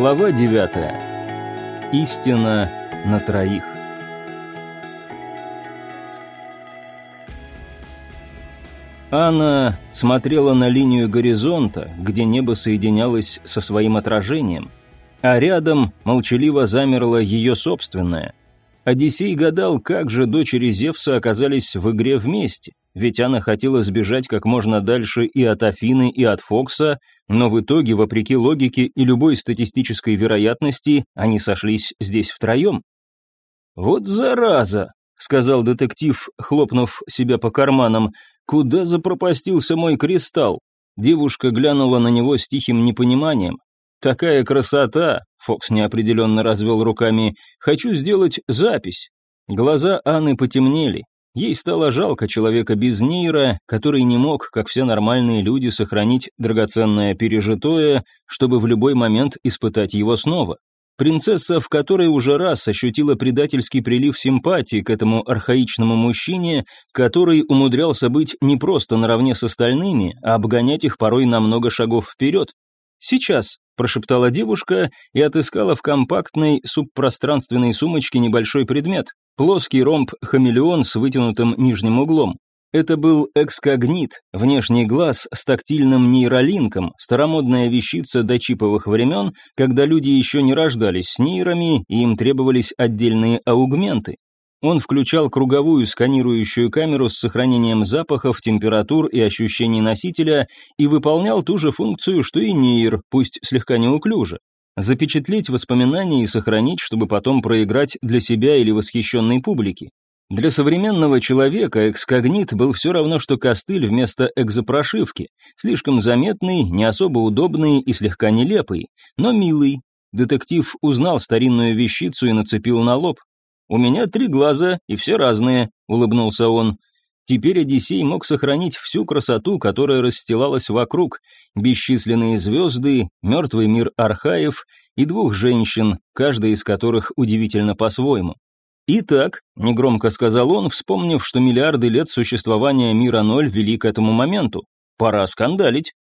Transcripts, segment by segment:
Глава 9. Истина на троих. Анна смотрела на линию горизонта, где небо соединялось со своим отражением, а рядом молчаливо замерло ее собственное. Одиссей гадал, как же дочери Зевса оказались в игре вместе ведь она хотела сбежать как можно дальше и от Афины, и от Фокса, но в итоге, вопреки логике и любой статистической вероятности, они сошлись здесь втроем. «Вот зараза!» — сказал детектив, хлопнув себя по карманам. «Куда запропастился мой кристалл?» Девушка глянула на него с тихим непониманием. «Такая красота!» — Фокс неопределенно развел руками. «Хочу сделать запись». Глаза Анны потемнели. Ей стало жалко человека без нейра, который не мог, как все нормальные люди, сохранить драгоценное пережитое, чтобы в любой момент испытать его снова. Принцесса, в которой уже раз ощутила предательский прилив симпатии к этому архаичному мужчине, который умудрялся быть не просто наравне с остальными, а обгонять их порой на много шагов вперед. «Сейчас», – прошептала девушка и отыскала в компактной субпространственной сумочке небольшой предмет, Плоский ромб-хамелеон с вытянутым нижним углом. Это был экскогнит, внешний глаз с тактильным нейролинком, старомодная вещица до чиповых времен, когда люди еще не рождались с нейрами и им требовались отдельные аугменты. Он включал круговую сканирующую камеру с сохранением запахов, температур и ощущений носителя и выполнял ту же функцию, что и нейр, пусть слегка неуклюже запечатлеть воспоминания и сохранить, чтобы потом проиграть для себя или восхищенной публики. Для современного человека экскогнит был все равно, что костыль вместо экзопрошивки, слишком заметный, не особо удобный и слегка нелепый, но милый. Детектив узнал старинную вещицу и нацепил на лоб. «У меня три глаза, и все разные», — улыбнулся он. Теперь Одиссей мог сохранить всю красоту, которая расстилалась вокруг, бесчисленные звезды, мертвый мир архаев и двух женщин, каждая из которых удивительно по-своему. «Итак», — негромко сказал он, вспомнив, что миллиарды лет существования мира ноль вели к этому моменту, «пора скандалить».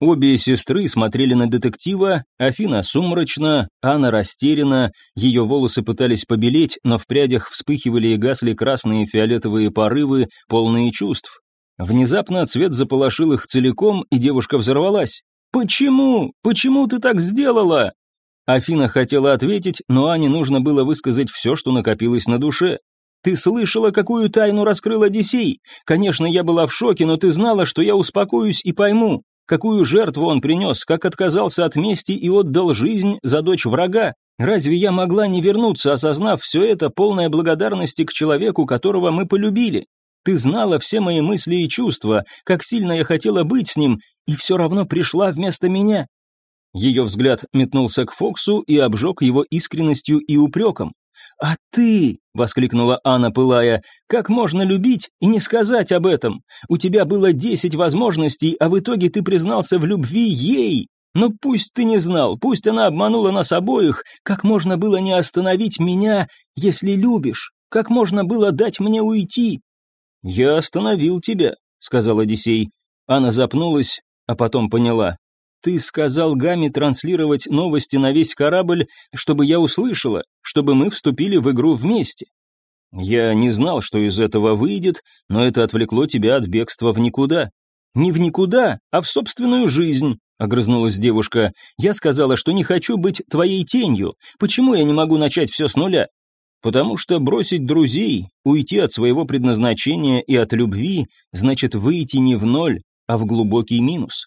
Обе сестры смотрели на детектива, Афина сумрачно, Анна растеряна, ее волосы пытались побелеть, но в прядях вспыхивали и гасли красные фиолетовые порывы, полные чувств. Внезапно цвет заполошил их целиком, и девушка взорвалась. «Почему? Почему ты так сделала?» Афина хотела ответить, но Ане нужно было высказать все, что накопилось на душе. «Ты слышала, какую тайну раскрыл Одиссей? Конечно, я была в шоке, но ты знала, что я успокоюсь и пойму. Какую жертву он принес, как отказался от мести и отдал жизнь за дочь врага? Разве я могла не вернуться, осознав все это, полное благодарности к человеку, которого мы полюбили? Ты знала все мои мысли и чувства, как сильно я хотела быть с ним, и все равно пришла вместо меня». Ее взгляд метнулся к Фоксу и обжег его искренностью и упреком. «А ты!» — воскликнула Анна, пылая. «Как можно любить и не сказать об этом? У тебя было десять возможностей, а в итоге ты признался в любви ей. Но пусть ты не знал, пусть она обманула нас обоих, как можно было не остановить меня, если любишь? Как можно было дать мне уйти?» «Я остановил тебя», — сказал Одиссей. Анна запнулась, а потом поняла. Ты сказал Гаме транслировать новости на весь корабль, чтобы я услышала, чтобы мы вступили в игру вместе. Я не знал, что из этого выйдет, но это отвлекло тебя от бегства в никуда. Не в никуда, а в собственную жизнь, огрызнулась девушка. Я сказала, что не хочу быть твоей тенью. Почему я не могу начать все с нуля? Потому что бросить друзей, уйти от своего предназначения и от любви, значит выйти не в ноль, а в глубокий минус.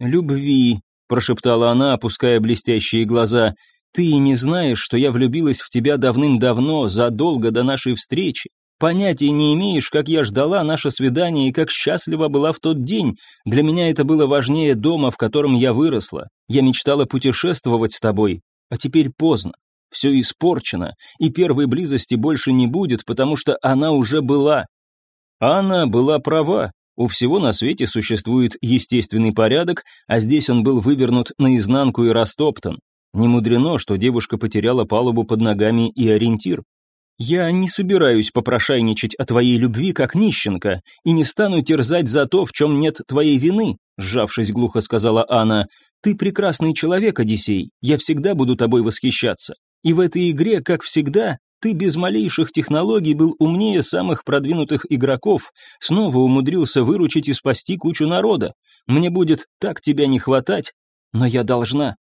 «Любви», — прошептала она, опуская блестящие глаза. «Ты и не знаешь, что я влюбилась в тебя давным-давно, задолго до нашей встречи. Понятия не имеешь, как я ждала наше свидание и как счастлива была в тот день. Для меня это было важнее дома, в котором я выросла. Я мечтала путешествовать с тобой, а теперь поздно. Все испорчено, и первой близости больше не будет, потому что она уже была. Анна была права, у всего на свете существует естественный порядок, а здесь он был вывернут наизнанку и растоптан. Не мудрено, что девушка потеряла палубу под ногами и ориентир. «Я не собираюсь попрошайничать о твоей любви как нищенка и не стану терзать за то, в чем нет твоей вины», сжавшись глухо сказала Анна. Ты прекрасный человек, Одиссей, я всегда буду тобой восхищаться. И в этой игре, как всегда, ты без малейших технологий был умнее самых продвинутых игроков, снова умудрился выручить и спасти кучу народа. Мне будет так тебя не хватать, но я должна.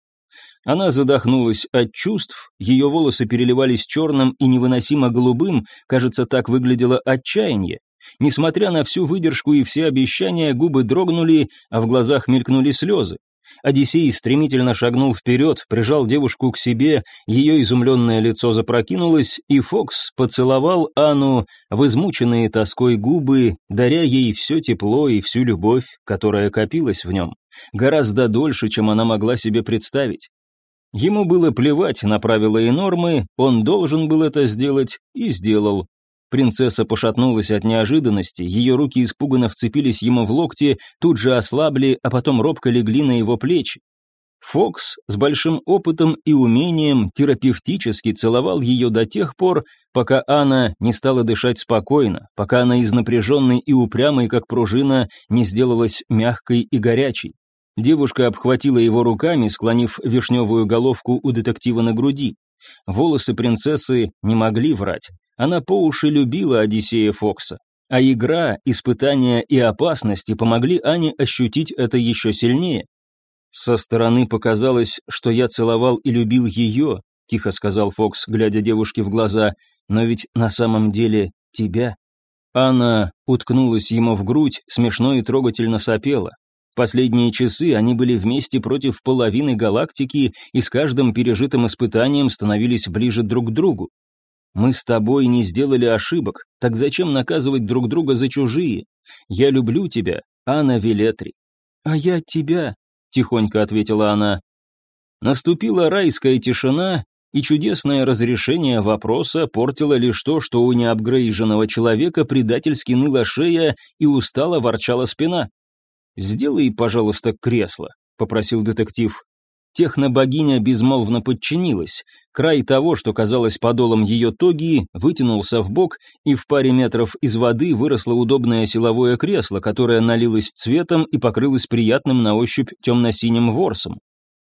Она задохнулась от чувств, ее волосы переливались черным и невыносимо голубым, кажется, так выглядело отчаяние. Несмотря на всю выдержку и все обещания, губы дрогнули, а в глазах мелькнули слезы. Одиссей стремительно шагнул вперед, прижал девушку к себе, ее изумленное лицо запрокинулось, и Фокс поцеловал Анну в измученные тоской губы, даря ей все тепло и всю любовь, которая копилась в нем, гораздо дольше, чем она могла себе представить. Ему было плевать на правила и нормы, он должен был это сделать и сделал. Принцесса пошатнулась от неожиданности, ее руки испуганно вцепились ему в локти, тут же ослабли, а потом робко легли на его плечи. Фокс с большим опытом и умением терапевтически целовал ее до тех пор, пока Анна не стала дышать спокойно, пока она из напряженной и упрямой, как пружина, не сделалась мягкой и горячей. Девушка обхватила его руками, склонив вишневую головку у детектива на груди. Волосы принцессы не могли врать. Она по уши любила Одиссея Фокса. А игра, испытания и опасности помогли Ане ощутить это еще сильнее. «Со стороны показалось, что я целовал и любил ее», тихо сказал Фокс, глядя девушке в глаза, «но ведь на самом деле тебя». Анна уткнулась ему в грудь, смешно и трогательно сопела. Последние часы они были вместе против половины галактики и с каждым пережитым испытанием становились ближе друг к другу. Мы с тобой не сделали ошибок, так зачем наказывать друг друга за чужие? Я люблю тебя, Анна Велетри. А я тебя, тихонько ответила она. Наступила райская тишина, и чудесное разрешение вопроса портило лишь то, что у неапгрейженного человека предательски ныла шея и устало ворчала спина. «Сделай, пожалуйста, кресло», — попросил детектив. Технобогиня безмолвно подчинилась. Край того, что казалось подолом ее тоги, вытянулся в бок, и в паре метров из воды выросло удобное силовое кресло, которое налилось цветом и покрылось приятным на ощупь темно-синим ворсом.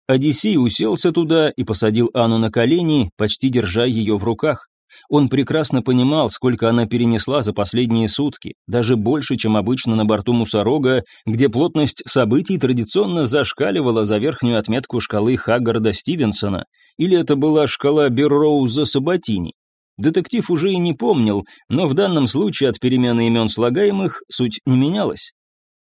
Одиссей уселся туда и посадил Анну на колени, почти держа ее в руках. Он прекрасно понимал, сколько она перенесла за последние сутки, даже больше, чем обычно на борту Мусорога, где плотность событий традиционно зашкаливала за верхнюю отметку шкалы Хаггарда Стивенсона, или это была шкала Берроуза Сабатини. Детектив уже и не помнил, но в данном случае от перемены имен слагаемых суть не менялась.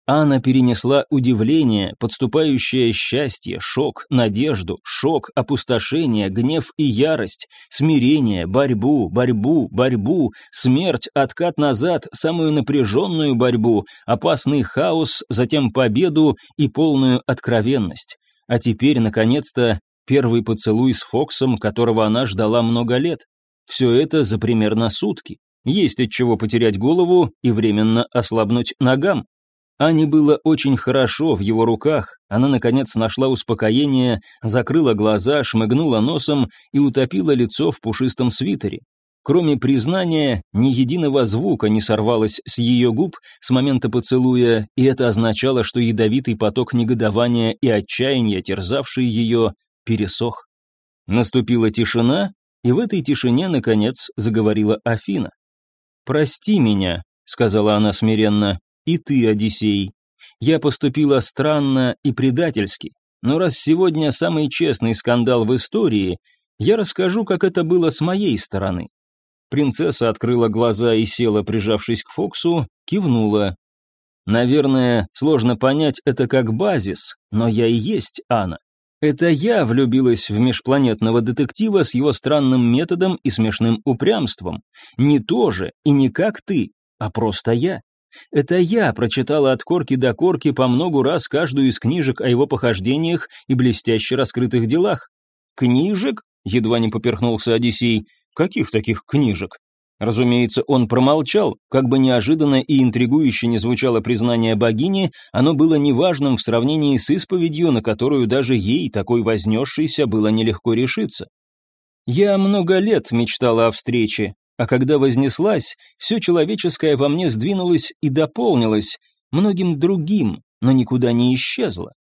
Анна перенесла удивление, подступающее счастье, шок, надежду, шок, опустошение, гнев и ярость, смирение, борьбу, борьбу, борьбу, смерть, откат назад, самую напряженную борьбу, опасный хаос, затем победу и полную откровенность. А теперь, наконец-то, первый поцелуй с Фоксом, которого она ждала много лет. Все это за примерно сутки. Есть от чего потерять голову и временно ослабнуть ногам. Ане было очень хорошо в его руках, она, наконец, нашла успокоение, закрыла глаза, шмыгнула носом и утопила лицо в пушистом свитере. Кроме признания, ни единого звука не сорвалось с ее губ с момента поцелуя, и это означало, что ядовитый поток негодования и отчаяния, терзавший ее, пересох. Наступила тишина, и в этой тишине, наконец, заговорила Афина. «Прости меня», — сказала она смиренно, и ты, Одиссей. Я поступила странно и предательски, но раз сегодня самый честный скандал в истории, я расскажу, как это было с моей стороны». Принцесса открыла глаза и села, прижавшись к Фоксу, кивнула. «Наверное, сложно понять это как базис, но я и есть Анна. Это я влюбилась в межпланетного детектива с его странным методом и смешным упрямством. Не то же и не как ты, а просто я. Это я прочитала от корки до корки по многу раз каждую из книжек о его похождениях и блестяще раскрытых делах. «Книжек?» — едва не поперхнулся Одиссей. «Каких таких книжек?» Разумеется, он промолчал, как бы неожиданно и интригующе не звучало признание богини, оно было неважным в сравнении с исповедью, на которую даже ей, такой вознесшейся, было нелегко решиться. «Я много лет мечтала о встрече, а когда вознеслась, все человеческое во мне сдвинулось и дополнилось многим другим, но никуда не исчезло.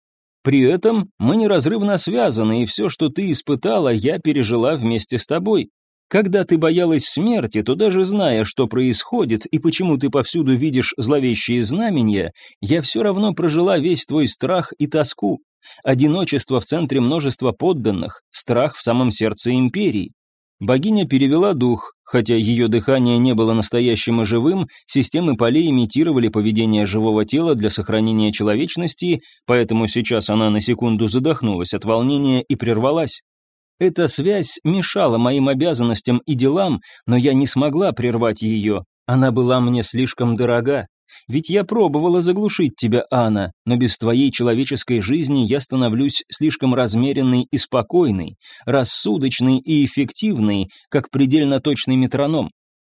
При этом мы неразрывно связаны, и все, что ты испытала, я пережила вместе с тобой. Когда ты боялась смерти, то даже зная, что происходит и почему ты повсюду видишь зловещие знамения, я все равно прожила весь твой страх и тоску. Одиночество в центре множества подданных, страх в самом сердце империи. Богиня перевела дух, хотя ее дыхание не было настоящим и живым, системы полей имитировали поведение живого тела для сохранения человечности, поэтому сейчас она на секунду задохнулась от волнения и прервалась. Эта связь мешала моим обязанностям и делам, но я не смогла прервать ее. Она была мне слишком дорога. Ведь я пробовала заглушить тебя, Анна, но без твоей человеческой жизни я становлюсь слишком размеренной и спокойной, рассудочной и эффективной, как предельно точный метроном.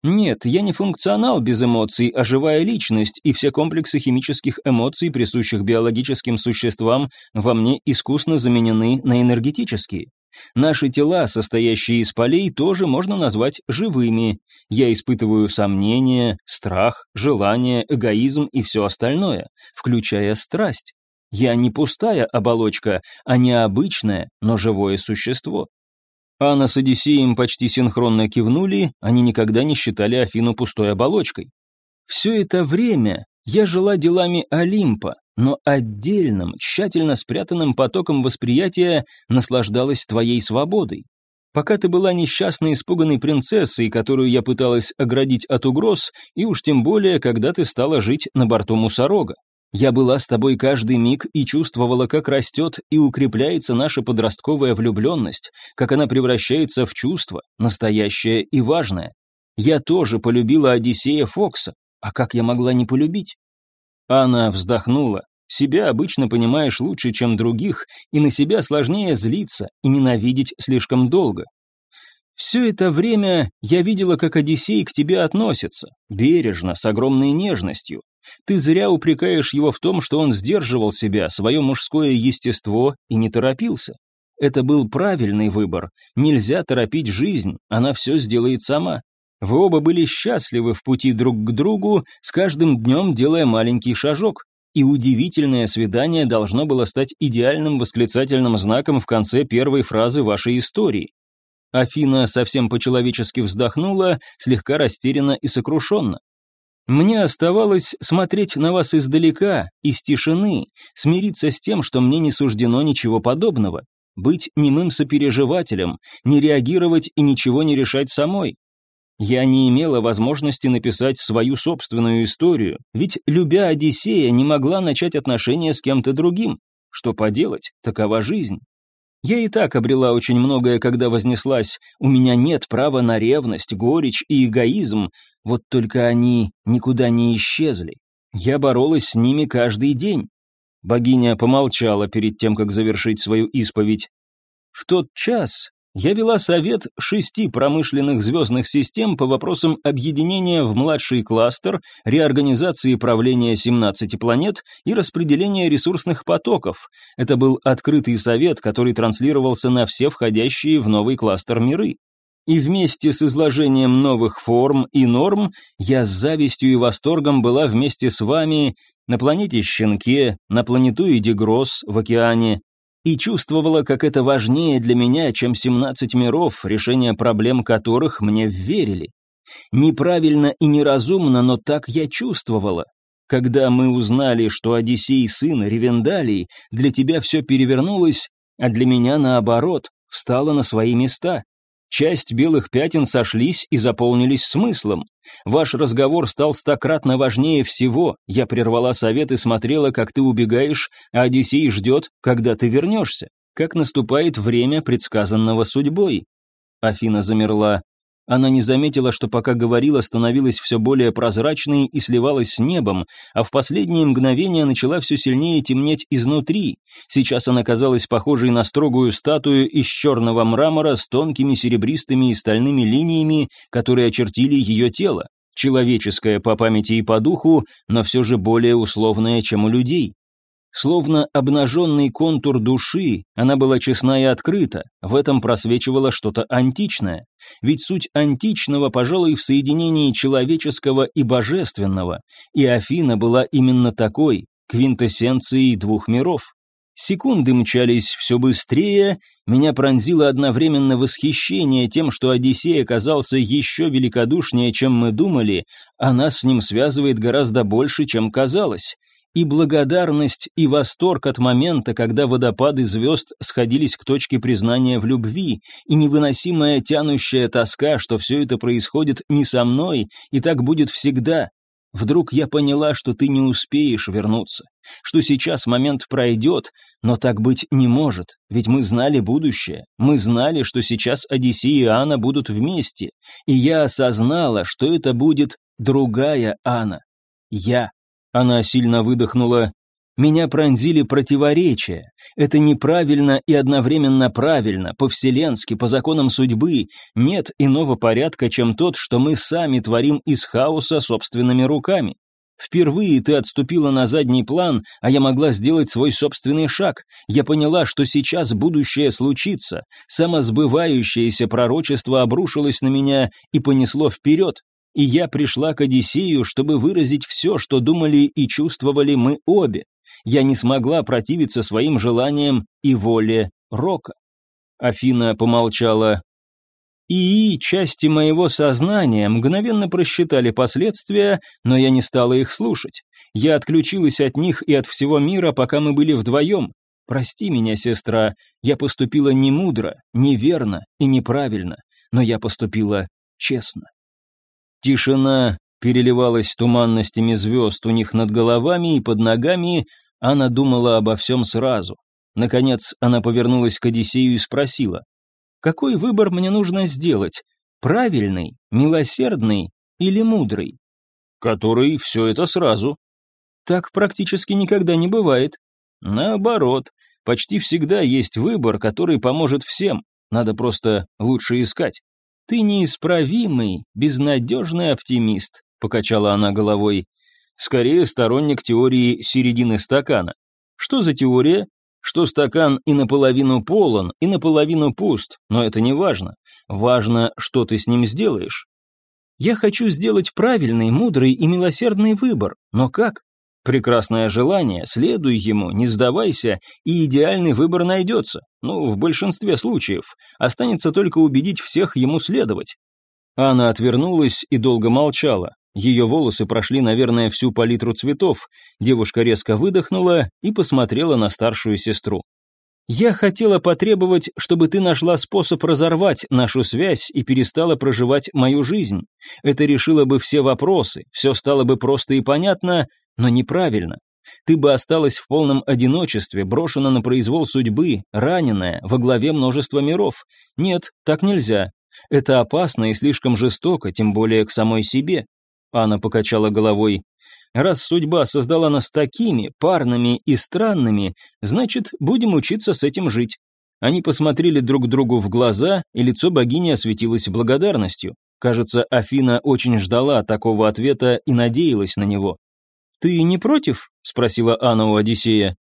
Нет, я не функционал без эмоций, а живая личность, и все комплексы химических эмоций, присущих биологическим существам, во мне искусно заменены на энергетические. Наши тела, состоящие из полей, тоже можно назвать живыми. Я испытываю сомнения, страх, желание, эгоизм и все остальное, включая страсть. Я не пустая оболочка, а необычное, но живое существо. Анна с Одиссеем почти синхронно кивнули, они никогда не считали Афину пустой оболочкой. Все это время я жила делами Олимпа, но отдельным, тщательно спрятанным потоком восприятия наслаждалась твоей свободой. Пока ты была несчастной испуганной принцессой, которую я пыталась оградить от угроз, и уж тем более, когда ты стала жить на борту мусорога. Я была с тобой каждый миг и чувствовала, как растет и укрепляется наша подростковая влюбленность, как она превращается в чувство, настоящее и важное. Я тоже полюбила Одиссея Фокса, а как я могла не полюбить? Она вздохнула. Себя обычно понимаешь лучше, чем других, и на себя сложнее злиться и ненавидеть слишком долго. Все это время я видела, как Одиссей к тебе относится, бережно, с огромной нежностью. Ты зря упрекаешь его в том, что он сдерживал себя, свое мужское естество и не торопился. Это был правильный выбор. Нельзя торопить жизнь, она все сделает сама. Вы оба были счастливы в пути друг к другу, с каждым днем делая маленький шажок, и удивительное свидание должно было стать идеальным восклицательным знаком в конце первой фразы вашей истории. Афина совсем по-человечески вздохнула, слегка растерянно и сокрушенно. Мне оставалось смотреть на вас издалека, из тишины, смириться с тем, что мне не суждено ничего подобного, быть немым сопереживателем, не реагировать и ничего не решать самой. Я не имела возможности написать свою собственную историю, ведь, любя Одиссея, не могла начать отношения с кем-то другим. Что поделать, такова жизнь. Я и так обрела очень многое, когда вознеслась, у меня нет права на ревность, горечь и эгоизм, вот только они никуда не исчезли. Я боролась с ними каждый день. Богиня помолчала перед тем, как завершить свою исповедь. В тот час я вела совет шести промышленных звездных систем по вопросам объединения в младший кластер, реорганизации правления 17 планет и распределения ресурсных потоков. Это был открытый совет, который транслировался на все входящие в новый кластер миры. И вместе с изложением новых форм и норм я с завистью и восторгом была вместе с вами на планете Щенке, на планетоиде Гросс в океане, и чувствовала, как это важнее для меня, чем 17 миров, решение проблем которых мне верили. Неправильно и неразумно, но так я чувствовала. Когда мы узнали, что Одиссей сын Ревендалий, для тебя все перевернулось, а для меня, наоборот, встало на свои места. Часть белых пятен сошлись и заполнились смыслом. Ваш разговор стал стократно важнее всего. Я прервала совет и смотрела, как ты убегаешь, а Одиссей ждет, когда ты вернешься. Как наступает время, предсказанного судьбой. Афина замерла. Она не заметила, что пока говорила, становилась все более прозрачной и сливалась с небом, а в последние мгновения начала все сильнее темнеть изнутри. Сейчас она казалась похожей на строгую статую из черного мрамора с тонкими серебристыми и стальными линиями, которые очертили ее тело. Человеческое по памяти и по духу, но все же более условное, чем у людей. Словно обнаженный контур души, она была честна и открыта, в этом просвечивало что-то античное. Ведь суть античного, пожалуй, в соединении человеческого и божественного, и Афина была именно такой, квинтэссенцией двух миров. Секунды мчались все быстрее, меня пронзило одновременно восхищение тем, что Одиссей оказался еще великодушнее, чем мы думали, а нас с ним связывает гораздо больше, чем казалось. И благодарность, и восторг от момента, когда водопады звезд сходились к точке признания в любви, и невыносимая тянущая тоска, что все это происходит не со мной, и так будет всегда, Вдруг я поняла, что ты не успеешь вернуться, что сейчас момент пройдет, но так быть не может, ведь мы знали будущее, мы знали, что сейчас Одиссей и Анна будут вместе, и я осознала, что это будет другая Анна. Я. Она сильно выдохнула. Меня пронзили противоречия. Это неправильно и одновременно правильно, по-вселенски, по законам судьбы. Нет иного порядка, чем тот, что мы сами творим из хаоса собственными руками. Впервые ты отступила на задний план, а я могла сделать свой собственный шаг. Я поняла, что сейчас будущее случится. Самосбывающееся пророчество обрушилось на меня и понесло вперед. И я пришла к Одиссею, чтобы выразить все, что думали и чувствовали мы обе я не смогла противиться своим желаниям и воле Рока. Афина помолчала. И части моего сознания мгновенно просчитали последствия, но я не стала их слушать. Я отключилась от них и от всего мира, пока мы были вдвоем. Прости меня, сестра, я поступила не мудро, неверно и неправильно, но я поступила честно. Тишина переливалась туманностями звезд у них над головами и под ногами, Анна думала обо всем сразу. Наконец, она повернулась к Одиссею и спросила, «Какой выбор мне нужно сделать? Правильный, милосердный или мудрый?» «Который все это сразу». «Так практически никогда не бывает». «Наоборот, почти всегда есть выбор, который поможет всем, надо просто лучше искать». «Ты неисправимый, безнадежный оптимист», — покачала она головой скорее сторонник теории середины стакана. Что за теория? Что стакан и наполовину полон, и наполовину пуст, но это не важно. Важно, что ты с ним сделаешь. Я хочу сделать правильный, мудрый и милосердный выбор, но как? Прекрасное желание, следуй ему, не сдавайся, и идеальный выбор найдется. Ну, в большинстве случаев. Останется только убедить всех ему следовать. Она отвернулась и долго молчала. Ее волосы прошли, наверное, всю палитру цветов. Девушка резко выдохнула и посмотрела на старшую сестру. «Я хотела потребовать, чтобы ты нашла способ разорвать нашу связь и перестала проживать мою жизнь. Это решило бы все вопросы, все стало бы просто и понятно, но неправильно. Ты бы осталась в полном одиночестве, брошена на произвол судьбы, раненая, во главе множества миров. Нет, так нельзя. Это опасно и слишком жестоко, тем более к самой себе. Анна покачала головой. Раз судьба создала нас такими, парными и странными, значит, будем учиться с этим жить. Они посмотрели друг другу в глаза, и лицо богини осветилось благодарностью. Кажется, Афина очень ждала такого ответа и надеялась на него. «Ты не против?» — спросила Анна у Одиссея.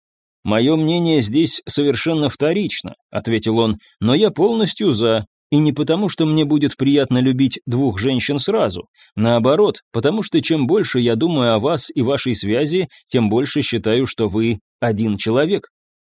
«Мое мнение здесь совершенно вторично», — ответил он, «но я полностью за. И не потому, что мне будет приятно любить двух женщин сразу. Наоборот, потому что чем больше я думаю о вас и вашей связи, тем больше считаю, что вы один человек.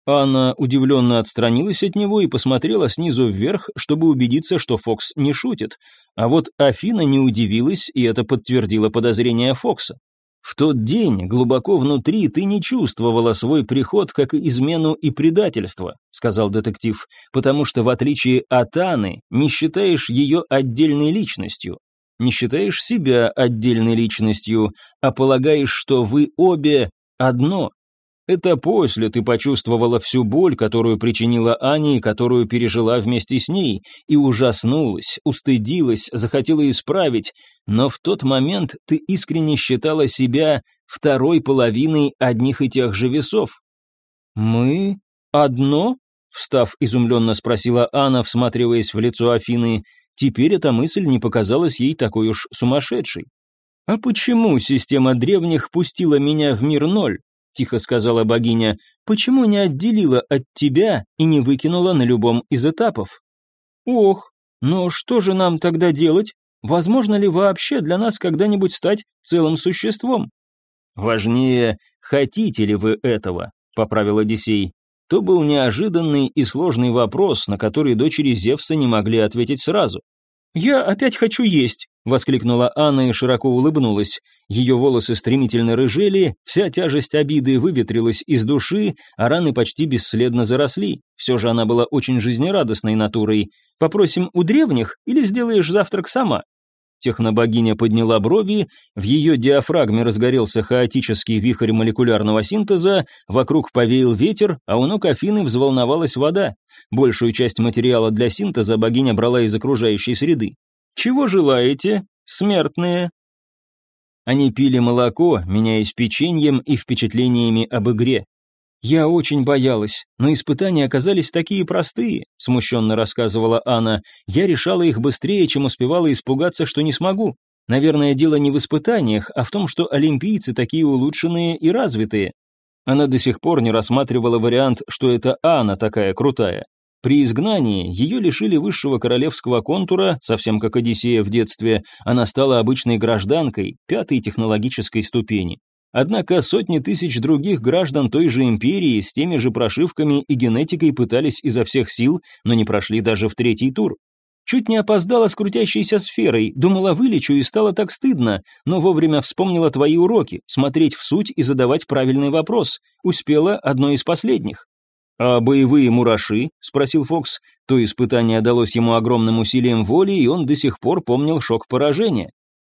Анна удивленно отстранилась от него и посмотрела снизу вверх, чтобы убедиться, что Фокс не шутит. А вот Афина не удивилась, и это подтвердило подозрения Фокса. В тот день глубоко внутри ты не чувствовала свой приход как измену и предательство, сказал детектив, потому что в отличие от Анны не считаешь ее отдельной личностью, не считаешь себя отдельной личностью, а полагаешь, что вы обе одно. Это после ты почувствовала всю боль, которую причинила Ане и которую пережила вместе с ней, и ужаснулась, устыдилась, захотела исправить, но в тот момент ты искренне считала себя второй половиной одних и тех же весов. «Мы? Одно?» — встав изумленно спросила Анна, всматриваясь в лицо Афины. Теперь эта мысль не показалась ей такой уж сумасшедшей. «А почему система древних пустила меня в мир ноль?» — тихо сказала богиня, — «почему не отделила от тебя и не выкинула на любом из этапов?» «Ох, но что же нам тогда делать? Возможно ли вообще для нас когда-нибудь стать целым существом?» «Важнее, хотите ли вы этого?» — поправил Одиссей. то был неожиданный и сложный вопрос, на который дочери Зевса не могли ответить сразу. «Я опять хочу есть», — воскликнула Анна и широко улыбнулась. Ее волосы стремительно рыжели, вся тяжесть обиды выветрилась из души, а раны почти бесследно заросли. Все же она была очень жизнерадостной натурой. «Попросим у древних или сделаешь завтрак сама?» Технобогиня подняла брови, в ее диафрагме разгорелся хаотический вихрь молекулярного синтеза, вокруг повеял ветер, а у ног Афины взволновалась вода. Большую часть материала для синтеза богиня брала из окружающей среды. «Чего желаете, смертные?» Они пили молоко, меняясь печеньем и впечатлениями об игре. «Я очень боялась, но испытания оказались такие простые», — смущенно рассказывала Анна. «Я решала их быстрее, чем успевала испугаться, что не смогу. Наверное, дело не в испытаниях, а в том, что олимпийцы такие улучшенные и развитые». Она до сих пор не рассматривала вариант, что это Анна такая крутая. При изгнании ее лишили высшего королевского контура, совсем как Одиссея в детстве, она стала обычной гражданкой, пятой технологической ступени. Однако сотни тысяч других граждан той же империи с теми же прошивками и генетикой пытались изо всех сил, но не прошли даже в третий тур. Чуть не опоздала с крутящейся сферой, думала вылечу и стало так стыдно, но вовремя вспомнила твои уроки, смотреть в суть и задавать правильный вопрос. Успела одно из последних. «А боевые мураши?» – спросил Фокс. То испытание далось ему огромным усилием воли, и он до сих пор помнил шок поражения.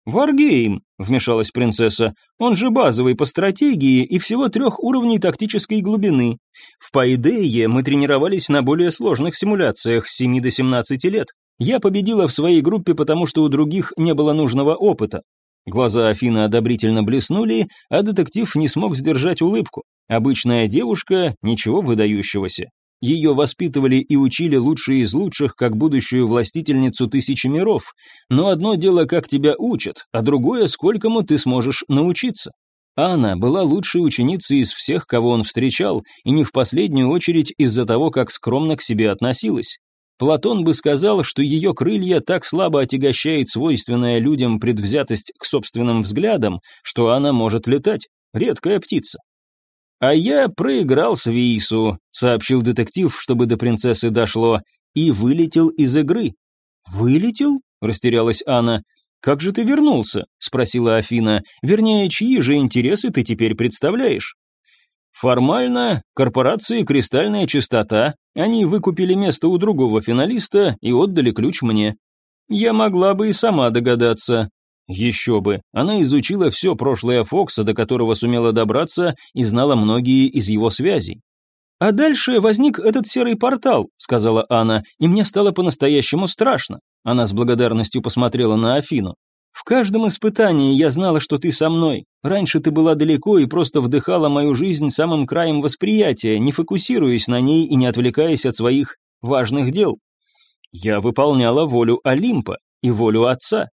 «Варгейм», — вмешалась принцесса, — «он же базовый по стратегии и всего трех уровней тактической глубины. В Паидее мы тренировались на более сложных симуляциях с 7 до 17 лет. Я победила в своей группе, потому что у других не было нужного опыта». Глаза Афины одобрительно блеснули, а детектив не смог сдержать улыбку. Обычная девушка, ничего выдающегося. Ее воспитывали и учили лучшие из лучших, как будущую властительницу тысячи миров. Но одно дело, как тебя учат, а другое, сколькому ты сможешь научиться. Анна была лучшей ученицей из всех, кого он встречал, и не в последнюю очередь из-за того, как скромно к себе относилась. Платон бы сказал, что ее крылья так слабо отягощает свойственная людям предвзятость к собственным взглядам, что она может летать. Редкая птица. «А я проиграл с Виису», — сообщил детектив, чтобы до принцессы дошло, и вылетел из игры. «Вылетел?» — растерялась Анна. «Как же ты вернулся?» — спросила Афина. «Вернее, чьи же интересы ты теперь представляешь?» Формально, корпорации «Кристальная чистота», они выкупили место у другого финалиста и отдали ключ мне. Я могла бы и сама догадаться, еще бы, она изучила все прошлое Фокса, до которого сумела добраться, и знала многие из его связей. «А дальше возник этот серый портал», — сказала Анна, — «и мне стало по-настоящему страшно». Она с благодарностью посмотрела на Афину. «В каждом испытании я знала, что ты со мной. Раньше ты была далеко и просто вдыхала мою жизнь самым краем восприятия, не фокусируясь на ней и не отвлекаясь от своих важных дел. Я выполняла волю Олимпа и волю отца.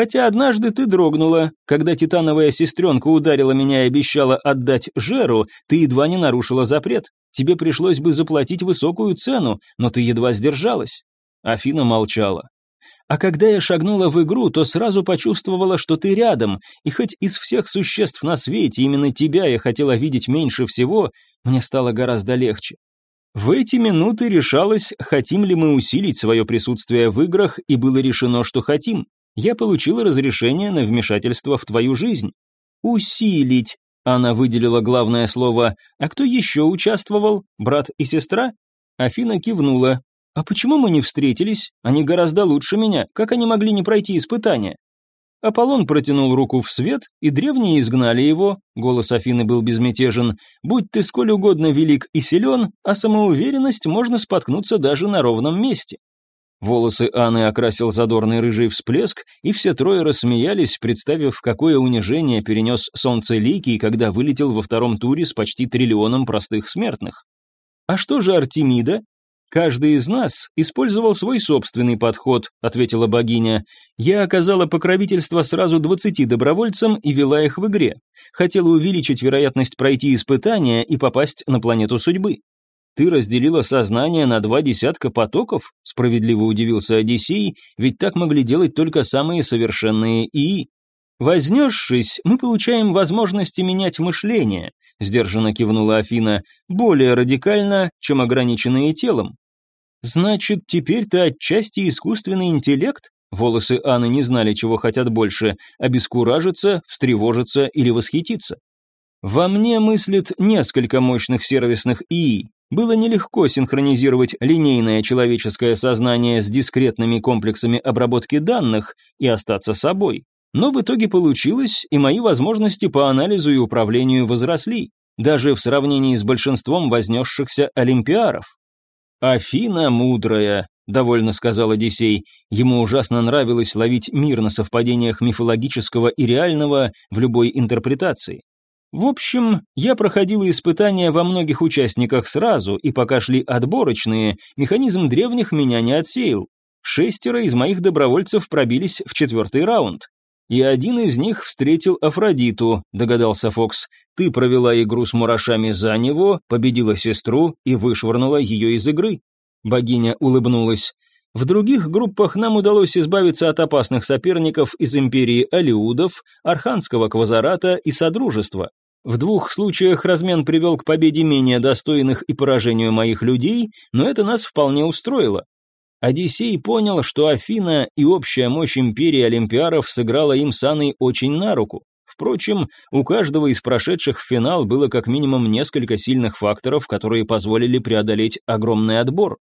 Хотя однажды ты дрогнула, когда титановая сестренка ударила меня и обещала отдать Жеру, ты едва не нарушила запрет. Тебе пришлось бы заплатить высокую цену, но ты едва сдержалась». Афина молчала. «А когда я шагнула в игру, то сразу почувствовала, что ты рядом, и хоть из всех существ на свете именно тебя я хотела видеть меньше всего, мне стало гораздо легче. В эти минуты решалось, хотим ли мы усилить свое присутствие в играх, и было решено, что хотим я получила разрешение на вмешательство в твою жизнь. Усилить. Она выделила главное слово. А кто еще участвовал? Брат и сестра? Афина кивнула. А почему мы не встретились? Они гораздо лучше меня. Как они могли не пройти испытания? Аполлон протянул руку в свет, и древние изгнали его. Голос Афины был безмятежен. «Будь ты сколь угодно велик и силен, а самоуверенность можно споткнуться даже на ровном месте. Волосы Анны окрасил задорный рыжий всплеск, и все трое рассмеялись, представив, какое унижение перенес Солнце Ликий, когда вылетел во втором туре с почти триллионом простых смертных. «А что же Артемида?» «Каждый из нас использовал свой собственный подход», — ответила богиня. «Я оказала покровительство сразу двадцати добровольцам и вела их в игре. Хотела увеличить вероятность пройти испытания и попасть на планету судьбы. «Ты разделила сознание на два десятка потоков?» – справедливо удивился Одиссей, ведь так могли делать только самые совершенные ИИ. Вознесшись, мы получаем возможности менять мышление. сдержанно кивнула Афина, более радикально, чем ограниченные телом. Значит, теперь ты отчасти искусственный интеллект? Волосы Анны не знали, чего хотят больше – обескуражиться, встревожиться или восхититься. Во мне мыслит несколько мощных сервисных ИИ. Было нелегко синхронизировать линейное человеческое сознание с дискретными комплексами обработки данных и остаться собой. Но в итоге получилось, и мои возможности по анализу и управлению возросли, даже в сравнении с большинством вознесшихся олимпиаров. «Афина мудрая», — довольно сказал Одиссей. Ему ужасно нравилось ловить мир на совпадениях мифологического и реального в любой интерпретации. В общем, я проходила испытания во многих участниках сразу, и пока шли отборочные, механизм древних меня не отсеял. Шестеро из моих добровольцев пробились в четвертый раунд. «И один из них встретил Афродиту», — догадался Фокс. «Ты провела игру с мурашами за него, победила сестру и вышвырнула ее из игры». Богиня улыбнулась. В других группах нам удалось избавиться от опасных соперников из империи Алиудов, Арханского Квазарата и Содружества. В двух случаях размен привел к победе менее достойных и поражению моих людей, но это нас вполне устроило. Одиссей понял, что Афина и общая мощь империи Олимпиаров сыграла им с Анной очень на руку. Впрочем, у каждого из прошедших в финал было как минимум несколько сильных факторов, которые позволили преодолеть огромный отбор.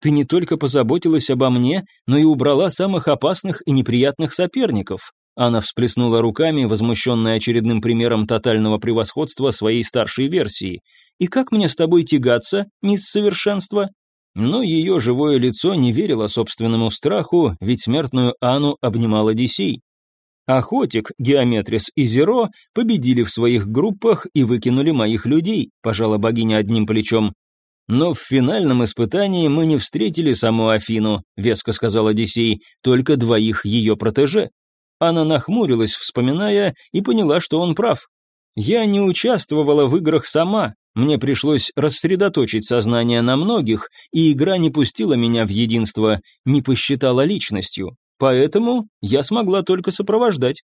Ты не только позаботилась обо мне, но и убрала самых опасных и неприятных соперников. Она всплеснула руками, возмущенная очередным примером тотального превосходства своей старшей версии. «И как мне с тобой тягаться, мисс Совершенство?» Но ее живое лицо не верило собственному страху, ведь смертную Ану обнимал Одиссей. Охотик, Геометрис и Зеро победили в своих группах и выкинули моих людей, пожала богиня одним плечом. Но в финальном испытании мы не встретили саму Афину, веско сказал Одиссей, только двоих ее протеже. Она нахмурилась, вспоминая, и поняла, что он прав. Я не участвовала в играх сама, мне пришлось рассредоточить сознание на многих, и игра не пустила меня в единство, не посчитала личностью. Поэтому я смогла только сопровождать.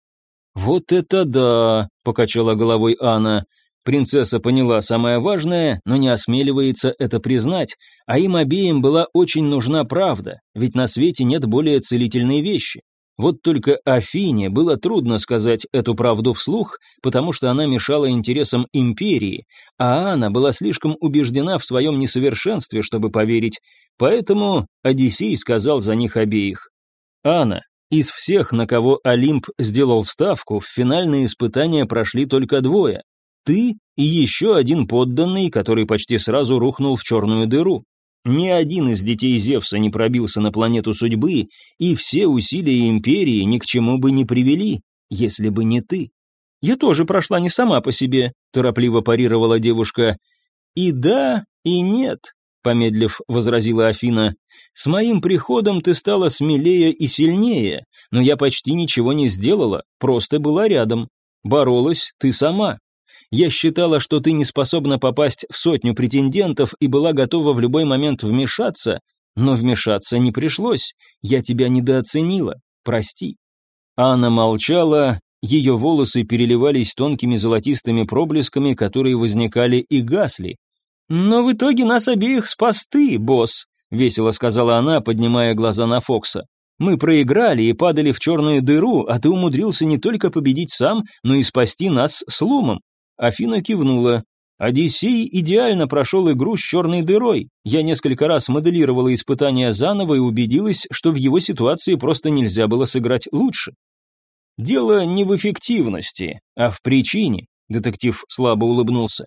«Вот это да!» — покачала головой Анна. Принцесса поняла самое важное, но не осмеливается это признать, а им обеим была очень нужна правда, ведь на свете нет более целительной вещи. Вот только Афине было трудно сказать эту правду вслух, потому что она мешала интересам империи, а Анна была слишком убеждена в своем несовершенстве, чтобы поверить, поэтому Одиссей сказал за них обеих. «Анна, из всех, на кого Олимп сделал ставку, в финальные испытания прошли только двое. Ты и еще один подданный, который почти сразу рухнул в черную дыру. Ни один из детей Зевса не пробился на планету судьбы, и все усилия Империи ни к чему бы не привели, если бы не ты. Я тоже прошла не сама по себе, торопливо парировала девушка. И да, и нет, помедлив, возразила Афина. С моим приходом ты стала смелее и сильнее, но я почти ничего не сделала, просто была рядом. Боролась ты сама, я считала, что ты не способна попасть в сотню претендентов и была готова в любой момент вмешаться, но вмешаться не пришлось. Я тебя недооценила. Прости». Анна молчала, ее волосы переливались тонкими золотистыми проблесками, которые возникали и гасли. «Но в итоге нас обеих спас ты, босс», — весело сказала она, поднимая глаза на Фокса. «Мы проиграли и падали в черную дыру, а ты умудрился не только победить сам, но и спасти нас с Лумом. Афина кивнула. Одиссей идеально прошел игру с черной дырой. Я несколько раз моделировала испытания заново и убедилась, что в его ситуации просто нельзя было сыграть лучше. Дело не в эффективности, а в причине, детектив слабо улыбнулся.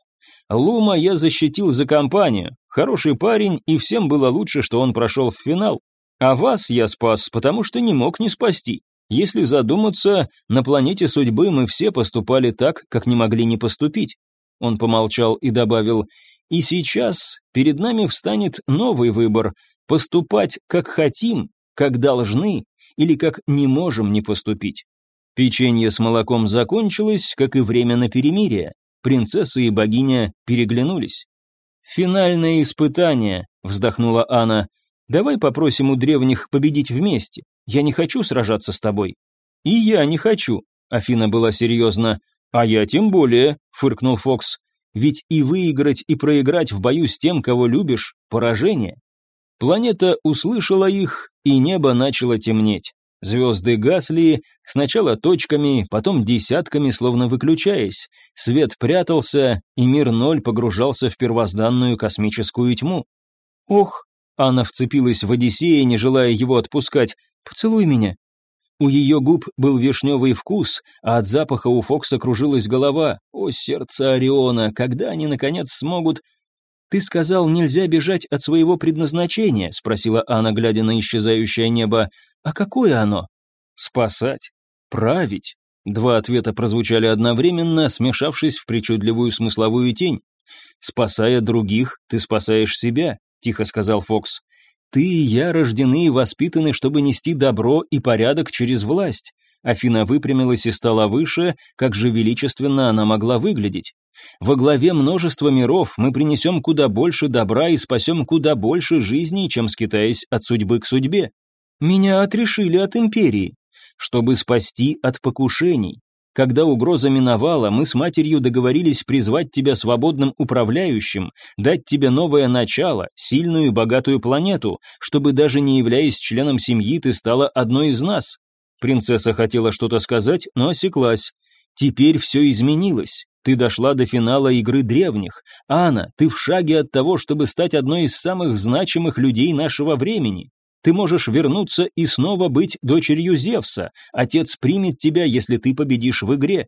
Лума я защитил за компанию, хороший парень, и всем было лучше, что он прошел в финал. А вас я спас, потому что не мог не спасти. Если задуматься, на планете судьбы мы все поступали так, как не могли не поступить. Он помолчал и добавил, и сейчас перед нами встанет новый выбор – поступать как хотим, как должны или как не можем не поступить. Печенье с молоком закончилось, как и время на перемирие. Принцесса и богиня переглянулись. «Финальное испытание», — вздохнула Анна. «Давай попросим у древних победить вместе. Я не хочу сражаться с тобой». «И я не хочу», — Афина была серьезна. «А я тем более», — фыркнул Фокс. ведь и выиграть, и проиграть в бою с тем, кого любишь – поражение. Планета услышала их, и небо начало темнеть. Звезды гасли, сначала точками, потом десятками, словно выключаясь. Свет прятался, и мир ноль погружался в первозданную космическую тьму. «Ох!» — Анна вцепилась в Одиссея, не желая его отпускать. «Поцелуй меня!» У ее губ был вишневый вкус, а от запаха у Фокса кружилась голова. О, сердце Ориона, когда они, наконец, смогут... «Ты сказал, нельзя бежать от своего предназначения?» — спросила Анна, глядя на исчезающее небо. «А какое оно?» «Спасать. Править». Два ответа прозвучали одновременно, смешавшись в причудливую смысловую тень. «Спасая других, ты спасаешь себя», — тихо сказал Фокс. «Ты и я рождены и воспитаны, чтобы нести добро и порядок через власть». Афина выпрямилась и стала выше, как же величественно она могла выглядеть. «Во главе множества миров мы принесем куда больше добра и спасем куда больше жизней, чем скитаясь от судьбы к судьбе. Меня отрешили от империи, чтобы спасти от покушений. Когда угроза миновала, мы с матерью договорились призвать тебя свободным управляющим, дать тебе новое начало, сильную и богатую планету, чтобы даже не являясь членом семьи, ты стала одной из нас. Принцесса хотела что-то сказать, но осеклась. Теперь все изменилось. Ты дошла до финала игры древних. Анна, ты в шаге от того, чтобы стать одной из самых значимых людей нашего времени. Ты можешь вернуться и снова быть дочерью Зевса. Отец примет тебя, если ты победишь в игре».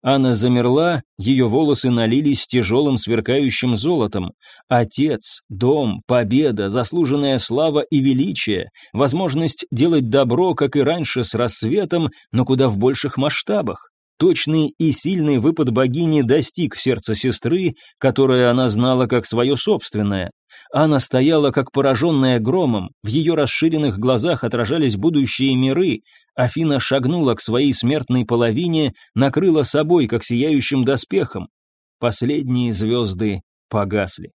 Анна замерла, ее волосы налились тяжелым сверкающим золотом. Отец, дом, победа, заслуженная слава и величие, возможность делать добро, как и раньше, с рассветом, но куда в больших масштабах. Точный и сильный выпад богини достиг сердца сестры, которое она знала как свое собственное. Она стояла как пораженная громом, в ее расширенных глазах отражались будущие миры. Афина шагнула к своей смертной половине, накрыла собой, как сияющим доспехом. Последние звезды погасли.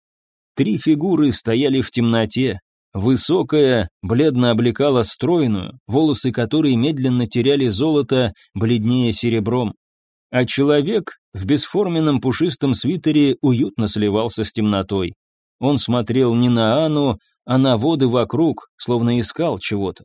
Три фигуры стояли в темноте, Высокая, бледно облекала стройную, волосы которой медленно теряли золото, бледнее серебром. А человек в бесформенном пушистом свитере уютно сливался с темнотой. Он смотрел не на Анну, а на воды вокруг, словно искал чего-то.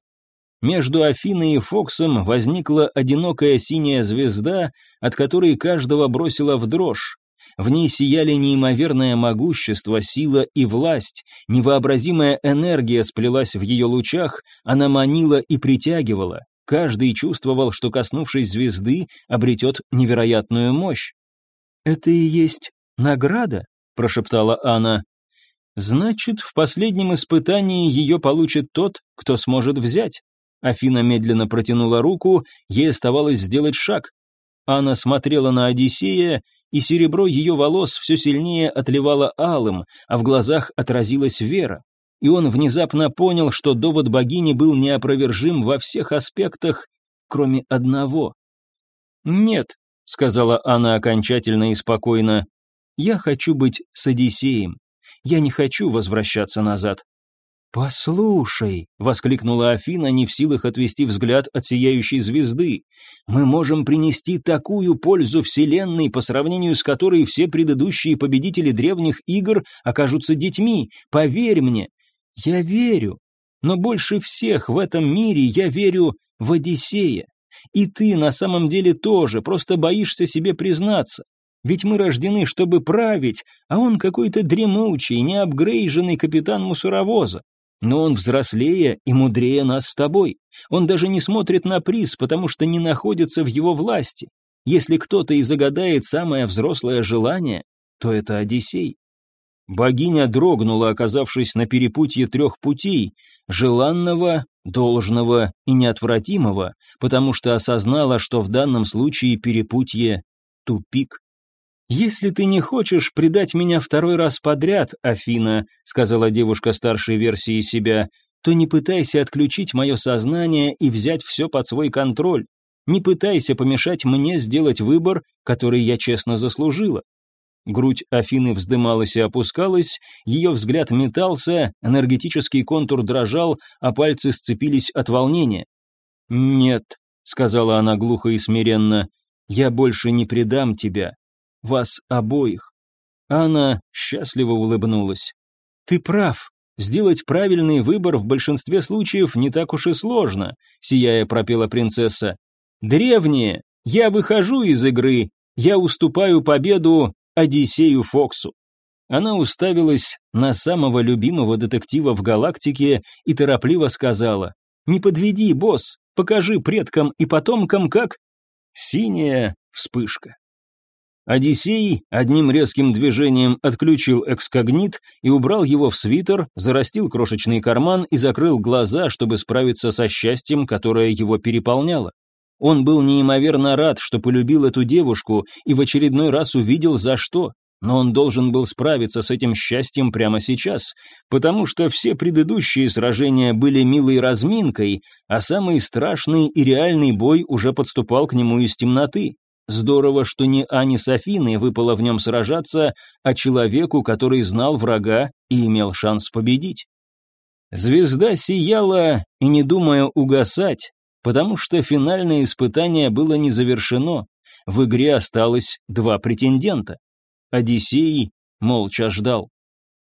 Между Афиной и Фоксом возникла одинокая синяя звезда, от которой каждого бросила в дрожь, в ней сияли неимоверное могущество, сила и власть, невообразимая энергия сплелась в ее лучах, она манила и притягивала. Каждый чувствовал, что, коснувшись звезды, обретет невероятную мощь. «Это и есть награда?» – прошептала Анна. «Значит, в последнем испытании ее получит тот, кто сможет взять». Афина медленно протянула руку, ей оставалось сделать шаг. Анна смотрела на Одиссея, и серебро ее волос все сильнее отливало алым, а в глазах отразилась вера. И он внезапно понял, что довод богини был неопровержим во всех аспектах, кроме одного. «Нет», — сказала она окончательно и спокойно, — «я хочу быть с Одиссеем. Я не хочу возвращаться назад. «Послушай», — воскликнула Афина, не в силах отвести взгляд от сияющей звезды, «мы можем принести такую пользу Вселенной, по сравнению с которой все предыдущие победители древних игр окажутся детьми, поверь мне». «Я верю, но больше всех в этом мире я верю в Одиссея. И ты на самом деле тоже, просто боишься себе признаться. Ведь мы рождены, чтобы править, а он какой-то дремучий, неапгрейженный капитан мусоровоза. Но он взрослее и мудрее нас с тобой. Он даже не смотрит на приз, потому что не находится в его власти. Если кто-то и загадает самое взрослое желание, то это Одиссей. Богиня дрогнула, оказавшись на перепутье трех путей, желанного, должного и неотвратимого, потому что осознала, что в данном случае перепутье — тупик. «Если ты не хочешь предать меня второй раз подряд, Афина», сказала девушка старшей версии себя, то не пытайся отключить мое сознание и взять все под свой контроль. Не пытайся помешать мне сделать выбор, который я честно заслужила. Грудь Афины вздымалась и опускалась, ее взгляд метался, энергетический контур дрожал, а пальцы сцепились от волнения. «Нет», — сказала она глухо и смиренно, — «я больше не предам тебя вас обоих. Анна счастливо улыбнулась. «Ты прав. Сделать правильный выбор в большинстве случаев не так уж и сложно», сияя пропела принцесса. «Древние, я выхожу из игры, я уступаю победу Одиссею Фоксу». Она уставилась на самого любимого детектива в галактике и торопливо сказала, «Не подведи, босс, покажи предкам и потомкам, как...» Синяя вспышка. Одиссей одним резким движением отключил экскогнит и убрал его в свитер, зарастил крошечный карман и закрыл глаза, чтобы справиться со счастьем, которое его переполняло. Он был неимоверно рад, что полюбил эту девушку и в очередной раз увидел за что, но он должен был справиться с этим счастьем прямо сейчас, потому что все предыдущие сражения были милой разминкой, а самый страшный и реальный бой уже подступал к нему из темноты. Здорово, что не Ане Софины выпало в нем сражаться, а человеку, который знал врага и имел шанс победить. Звезда сияла и не думая угасать, потому что финальное испытание было не завершено. В игре осталось два претендента. Одиссей молча ждал.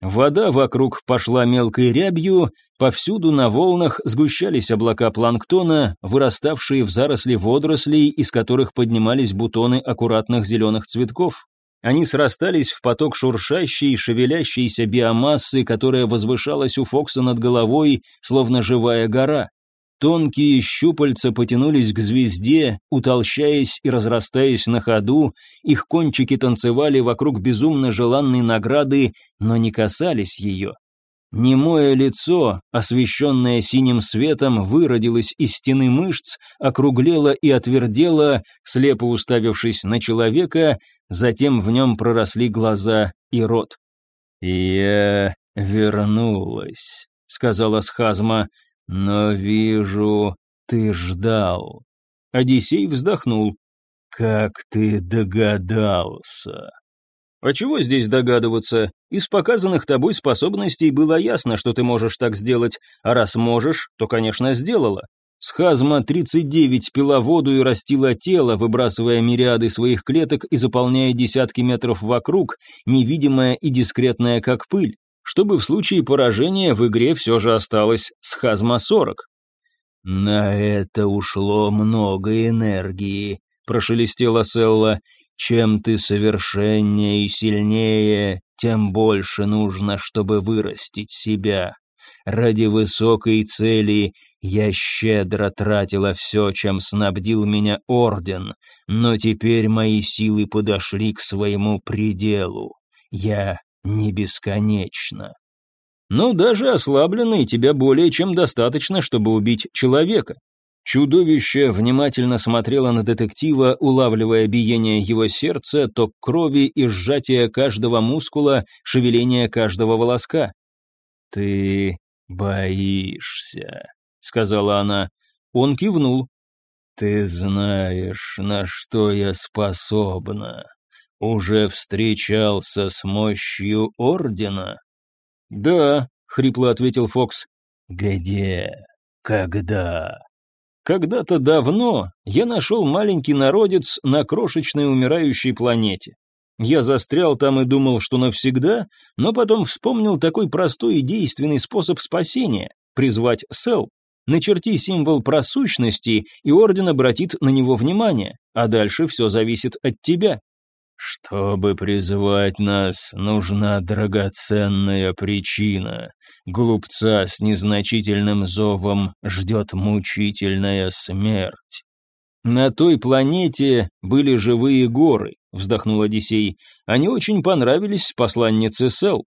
Вода вокруг пошла мелкой рябью, повсюду на волнах сгущались облака планктона, выраставшие в заросли водорослей, из которых поднимались бутоны аккуратных зеленых цветков. Они срастались в поток шуршащей, шевелящейся биомассы, которая возвышалась у Фокса над головой, словно живая гора. Тонкие щупальца потянулись к звезде, утолщаясь и разрастаясь на ходу, их кончики танцевали вокруг безумно желанной награды, но не касались ее. Немое лицо, освещенное синим светом, выродилось из стены мышц, округлело и отвердело, слепо уставившись на человека, затем в нем проросли глаза и рот. «Я вернулась», — сказала схазма, — «Но вижу, ты ждал». Одиссей вздохнул. «Как ты догадался?» «А чего здесь догадываться? Из показанных тобой способностей было ясно, что ты можешь так сделать, а раз можешь, то, конечно, сделала. Схазма-39 пила воду и растила тело, выбрасывая мириады своих клеток и заполняя десятки метров вокруг, невидимая и дискретная как пыль чтобы в случае поражения в игре все же осталось схазма-40. «На это ушло много энергии», — прошелестела Селла. «Чем ты совершеннее и сильнее, тем больше нужно, чтобы вырастить себя. Ради высокой цели я щедро тратила все, чем снабдил меня Орден, но теперь мои силы подошли к своему пределу. Я не бесконечно. Но даже ослабленный тебя более чем достаточно, чтобы убить человека. Чудовище внимательно смотрело на детектива, улавливая биение его сердца, ток крови и сжатие каждого мускула, шевеление каждого волоска. «Ты боишься», — сказала она. Он кивнул. «Ты знаешь, на что я способна» уже встречался с мощью Ордена?» «Да», — хрипло ответил Фокс. «Где? Когда?» «Когда-то давно я нашел маленький народец на крошечной умирающей планете. Я застрял там и думал, что навсегда, но потом вспомнил такой простой и действенный способ спасения — призвать Сел. Начерти символ просущности, и Орден обратит на него внимание, а дальше все зависит от тебя. «Чтобы призывать нас, нужна драгоценная причина. Глупца с незначительным зовом ждет мучительная смерть». «На той планете были живые горы», — вздохнул Одиссей. «Они очень понравились посланнице Сел».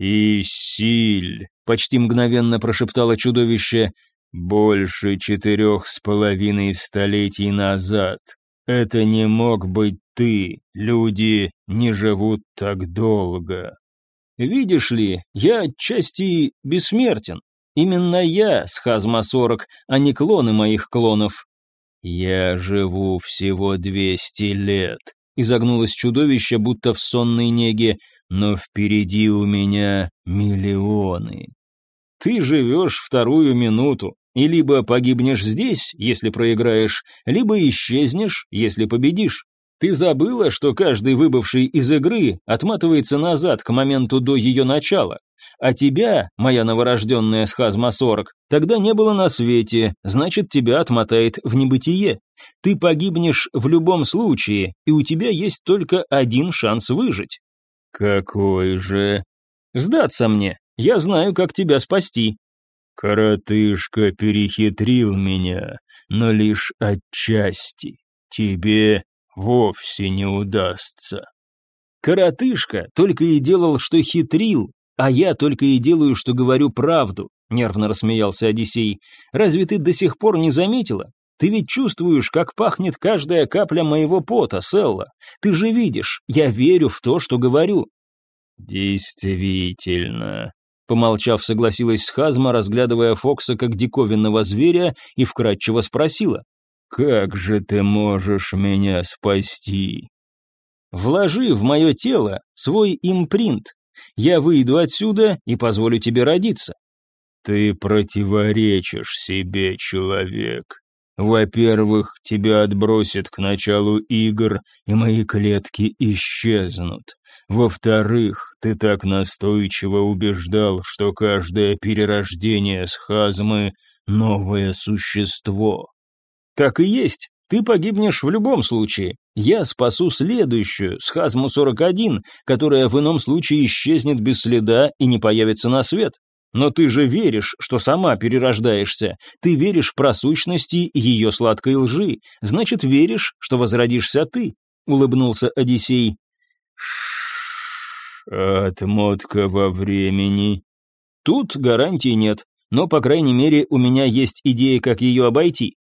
«И силь», — почти мгновенно прошептало чудовище, — «больше четырех с половиной столетий назад. Это не мог быть ты, люди не живут так долго. Видишь ли, я отчасти бессмертен. Именно я с Хазма-40, а не клоны моих клонов. Я живу всего двести лет, изогнулось чудовище, будто в сонной неге, но впереди у меня миллионы. Ты живешь вторую минуту, и либо погибнешь здесь, если проиграешь, либо исчезнешь, если победишь. Ты забыла, что каждый выбывший из игры отматывается назад к моменту до ее начала? А тебя, моя новорожденная схазма-40, тогда не было на свете, значит, тебя отмотает в небытие. Ты погибнешь в любом случае, и у тебя есть только один шанс выжить». «Какой же?» «Сдаться мне. Я знаю, как тебя спасти». «Коротышка перехитрил меня, но лишь отчасти. Тебе вовсе не удастся. Коротышка только и делал, что хитрил, а я только и делаю, что говорю правду, нервно рассмеялся Одиссей. Разве ты до сих пор не заметила? Ты ведь чувствуешь, как пахнет каждая капля моего пота, Селла. Ты же видишь, я верю в то, что говорю. Действительно, Помолчав, согласилась с Хазма, разглядывая Фокса как диковинного зверя, и вкратчиво спросила. «Как же ты можешь меня спасти?» «Вложи в мое тело свой импринт. Я выйду отсюда и позволю тебе родиться». «Ты противоречишь себе, человек. Во-первых, тебя отбросят к началу игр, и мои клетки исчезнут. Во-вторых, ты так настойчиво убеждал, что каждое перерождение с хазмы — новое существо. Так и есть. Ты погибнешь в любом случае. Я спасу следующую, с Хазму-41, которая в ином случае исчезнет без следа и не появится на свет. Но ты же веришь, что сама перерождаешься. Ты веришь про сущности ее сладкой лжи. Значит, веришь, что возродишься ты, улыбнулся Одиссей. Отмотка во времени. Тут гарантии нет, но, по крайней мере, у меня есть идея, как ее обойти.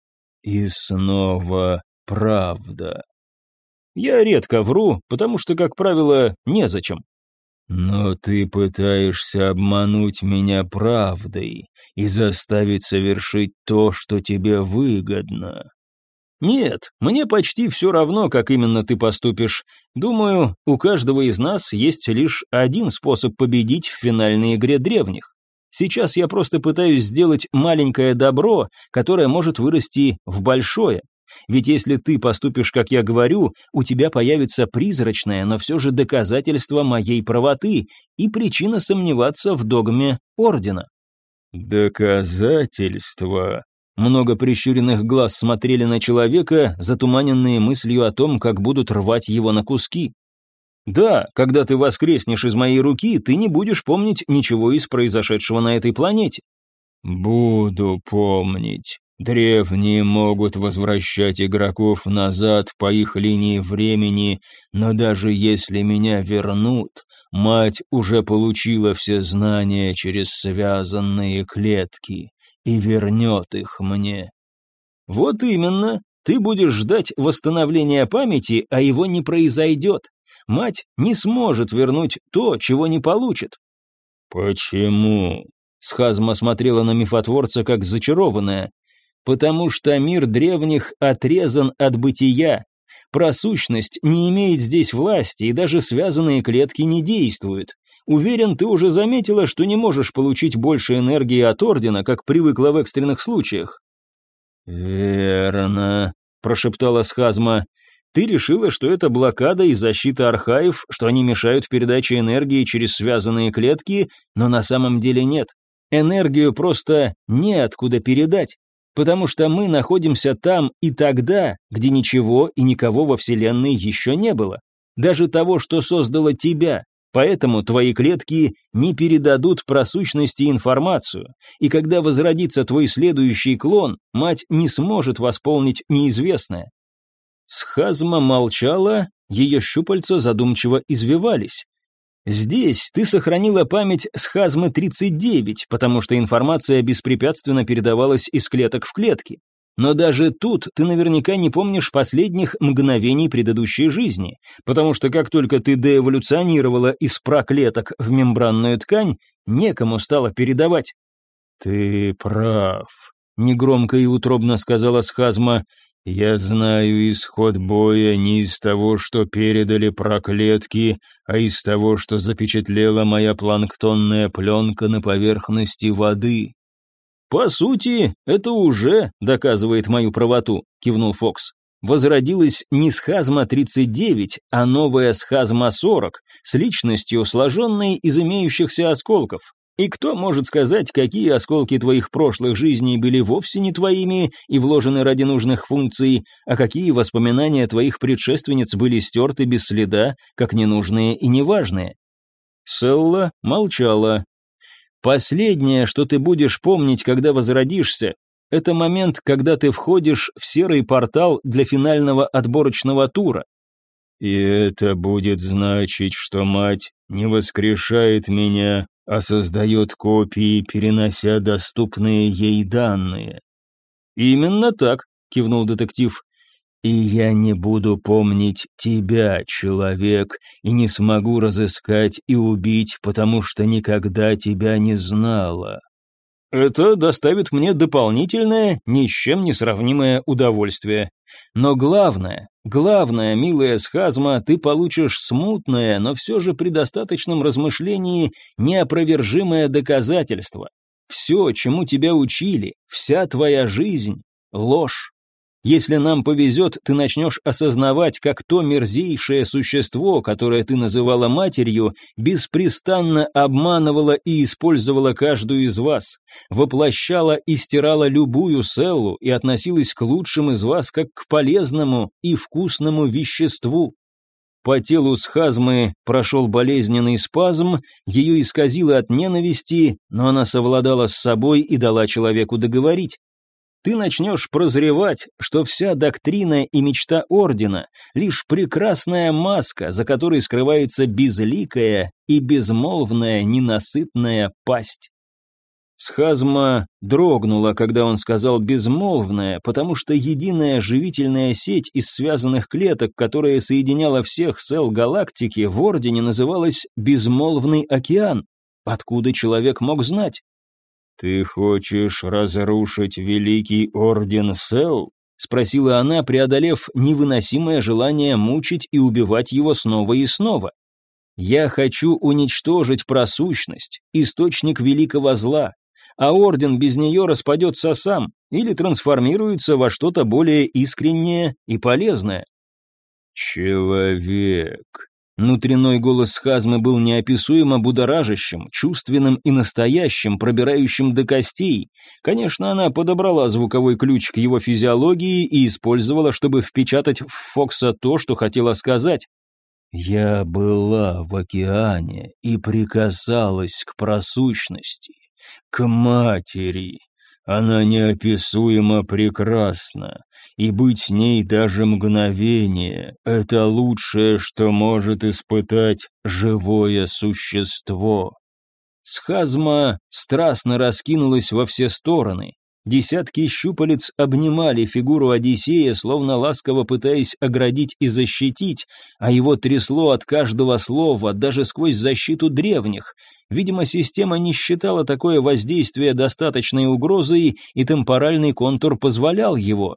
И снова правда. Я редко вру, потому что, как правило, незачем. Но ты пытаешься обмануть меня правдой и заставить совершить то, что тебе выгодно. Нет, мне почти все равно, как именно ты поступишь. Думаю, у каждого из нас есть лишь один способ победить в финальной игре древних. Сейчас я просто пытаюсь сделать маленькое добро, которое может вырасти в большое. Ведь если ты поступишь, как я говорю, у тебя появится призрачное, но все же доказательство моей правоты и причина сомневаться в догме Ордена. «Доказательства?» Много прищуренных глаз смотрели на человека, затуманенные мыслью о том, как будут рвать его на куски. Да, когда ты воскреснешь из моей руки, ты не будешь помнить ничего из произошедшего на этой планете. Буду помнить. Древние могут возвращать игроков назад по их линии времени, но даже если меня вернут, мать уже получила все знания через связанные клетки и вернет их мне. Вот именно, ты будешь ждать восстановления памяти, а его не произойдет. Мать не сможет вернуть то, чего не получит. «Почему?» Схазма смотрела на мифотворца как зачарованная. «Потому что мир древних отрезан от бытия. Просущность не имеет здесь власти, и даже связанные клетки не действуют. Уверен, ты уже заметила, что не можешь получить больше энергии от Ордена, как привыкла в экстренных случаях». «Верно», — прошептала Схазма. Ты решила, что это блокада и защита архаев, что они мешают передаче энергии через связанные клетки, но на самом деле нет. Энергию просто неоткуда передать, потому что мы находимся там и тогда, где ничего и никого во Вселенной еще не было. Даже того, что создало тебя. Поэтому твои клетки не передадут про сущности информацию, и когда возродится твой следующий клон, мать не сможет восполнить неизвестное. Схазма молчала, ее щупальца задумчиво извивались. Здесь ты сохранила память схазмы 39, потому что информация беспрепятственно передавалась из клеток в клетки. Но даже тут ты наверняка не помнишь последних мгновений предыдущей жизни, потому что как только ты деэволюционировала из проклеток в мембранную ткань, некому стало передавать. «Ты прав», — негромко и утробно сказала Схазма, я знаю исход боя не из того, что передали проклетки, а из того, что запечатлела моя планктонная пленка на поверхности воды. По сути, это уже доказывает мою правоту, кивнул Фокс. Возродилась не схазма 39, а новая схазма 40, с личностью, сложенной из имеющихся осколков. И кто может сказать, какие осколки твоих прошлых жизней были вовсе не твоими и вложены ради нужных функций, а какие воспоминания твоих предшественниц были стерты без следа, как ненужные и неважные? Селла молчала. Последнее, что ты будешь помнить, когда возродишься, это момент, когда ты входишь в серый портал для финального отборочного тура. И это будет значить, что мать не воскрешает меня, а создает копии, перенося доступные ей данные. «Именно так», — кивнул детектив. «И я не буду помнить тебя, человек, и не смогу разыскать и убить, потому что никогда тебя не знала». Это доставит мне дополнительное, ни с чем не сравнимое удовольствие. Но главное, главное, милая схазма, ты получишь смутное, но все же при достаточном размышлении неопровержимое доказательство. Все, чему тебя учили, вся твоя жизнь — ложь. Если нам повезет, ты начнешь осознавать, как то мерзейшее существо, которое ты называла матерью, беспрестанно обманывало и использовало каждую из вас, воплощало и стирало любую селлу и относилось к лучшим из вас как к полезному и вкусному веществу. По телу схазмы прошел болезненный спазм, ее исказило от ненависти, но она совладала с собой и дала человеку договорить ты начнешь прозревать, что вся доктрина и мечта Ордена — лишь прекрасная маска, за которой скрывается безликая и безмолвная ненасытная пасть. Схазма дрогнула, когда он сказал «безмолвная», потому что единая живительная сеть из связанных клеток, которая соединяла всех сел галактики, в Ордене называлась «безмолвный океан». Откуда человек мог знать? «Ты хочешь разрушить Великий Орден Сел?» — спросила она, преодолев невыносимое желание мучить и убивать его снова и снова. «Я хочу уничтожить просущность, источник великого зла, а Орден без нее распадется сам или трансформируется во что-то более искреннее и полезное». «Человек», Внутренной голос Хазмы был неописуемо будоражащим, чувственным и настоящим, пробирающим до костей. Конечно, она подобрала звуковой ключ к его физиологии и использовала, чтобы впечатать в Фокса то, что хотела сказать. «Я была в океане и прикасалась к просущности, к матери, она неописуемо прекрасна, и быть с ней даже мгновение — это лучшее, что может испытать живое существо. Схазма страстно раскинулась во все стороны. Десятки щупалец обнимали фигуру Одиссея, словно ласково пытаясь оградить и защитить, а его трясло от каждого слова, даже сквозь защиту древних. Видимо, система не считала такое воздействие достаточной угрозой, и темпоральный контур позволял его.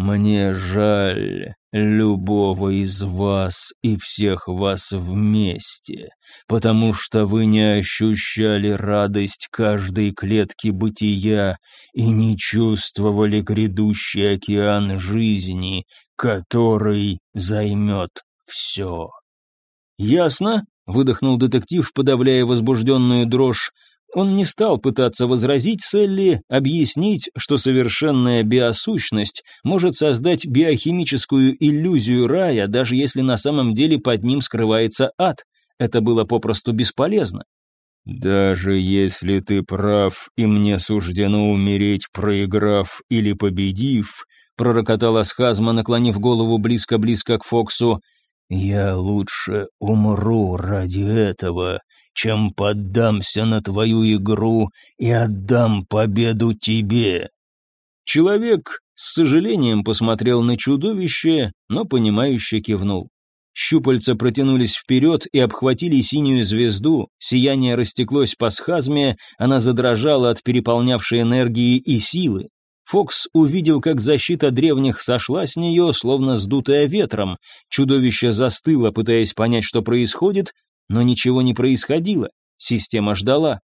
«Мне жаль любого из вас и всех вас вместе, потому что вы не ощущали радость каждой клетки бытия и не чувствовали грядущий океан жизни, который займет все». «Ясно», — выдохнул детектив, подавляя возбужденную дрожь, он не стал пытаться возразить Селли, объяснить, что совершенная биосущность может создать биохимическую иллюзию рая, даже если на самом деле под ним скрывается ад. Это было попросту бесполезно. «Даже если ты прав, и мне суждено умереть, проиграв или победив», пророкотала Схазма, наклонив голову близко-близко к Фоксу, «я лучше умру ради этого, чем поддамся на твою игру и отдам победу тебе». Человек с сожалением посмотрел на чудовище, но понимающе кивнул. Щупальца протянулись вперед и обхватили синюю звезду, сияние растеклось по схазме, она задрожала от переполнявшей энергии и силы. Фокс увидел, как защита древних сошла с нее, словно сдутая ветром. Чудовище застыло, пытаясь понять, что происходит, но ничего не происходило. Система ждала.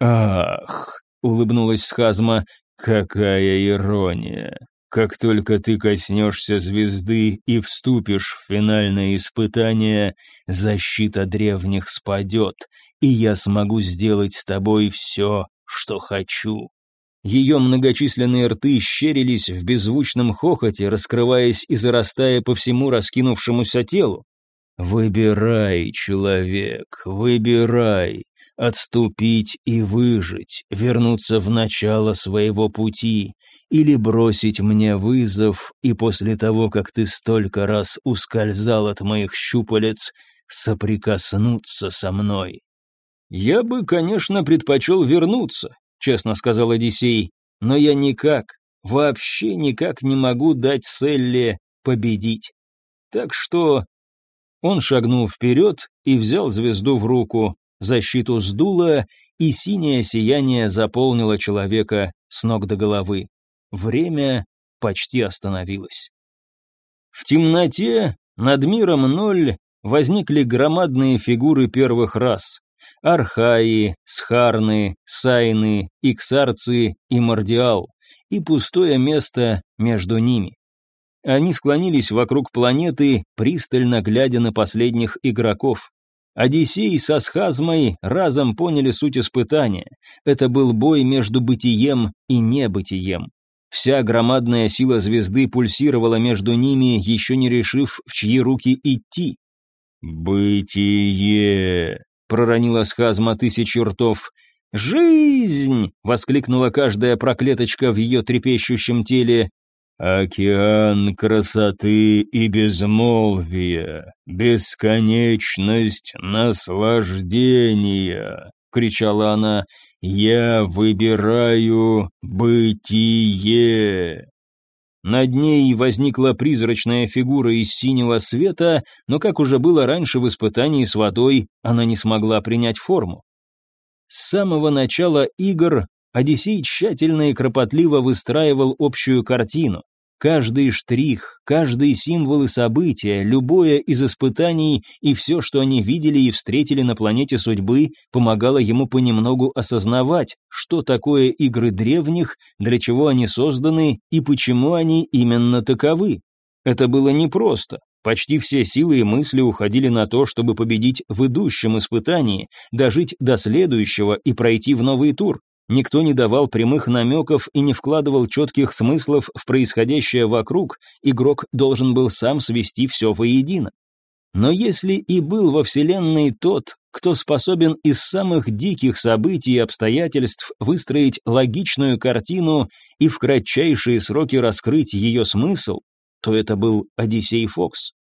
«Ах!» — улыбнулась Схазма. «Какая ирония! Как только ты коснешься звезды и вступишь в финальное испытание, защита древних спадет, и я смогу сделать с тобой все, что хочу». Ее многочисленные рты щерились в беззвучном хохоте, раскрываясь и зарастая по всему раскинувшемуся телу. «Выбирай, человек, выбирай, отступить и выжить, вернуться в начало своего пути, или бросить мне вызов, и после того, как ты столько раз ускользал от моих щупалец, соприкоснуться со мной». «Я бы, конечно, предпочел вернуться», — честно сказал Одиссей, «но я никак, вообще никак не могу дать Селле победить. Так что он шагнул вперед и взял звезду в руку, защиту сдуло, и синее сияние заполнило человека с ног до головы. Время почти остановилось. В темноте над миром ноль возникли громадные фигуры первых рас. Архаи, Схарны, Сайны, Иксарцы и Мордиал, и пустое место между ними. Они склонились вокруг планеты, пристально глядя на последних игроков. Одиссей со схазмой разом поняли суть испытания. Это был бой между бытием и небытием. Вся громадная сила звезды пульсировала между ними, еще не решив, в чьи руки идти. «Бытие!» — проронила схазма тысячи ртов. «Жизнь!» — воскликнула каждая проклеточка в ее трепещущем теле. Океан красоты и безмолвия, бесконечность наслаждения, кричала она. Я выбираю бытие. Над ней возникла призрачная фигура из синего света, но, как уже было раньше в испытании с водой, она не смогла принять форму. С самого начала игр Одиссей тщательно и кропотливо выстраивал общую картину. Каждый штрих, каждый символ и событие, любое из испытаний и все, что они видели и встретили на планете судьбы, помогало ему понемногу осознавать, что такое игры древних, для чего они созданы и почему они именно таковы. Это было непросто. Почти все силы и мысли уходили на то, чтобы победить в идущем испытании, дожить до следующего и пройти в новый тур. Никто не давал прямых намеков и не вкладывал четких смыслов в происходящее вокруг, игрок должен был сам свести все воедино. Но если и был во Вселенной тот, кто способен из самых диких событий и обстоятельств выстроить логичную картину и в кратчайшие сроки раскрыть ее смысл, то это был Одиссей Фокс.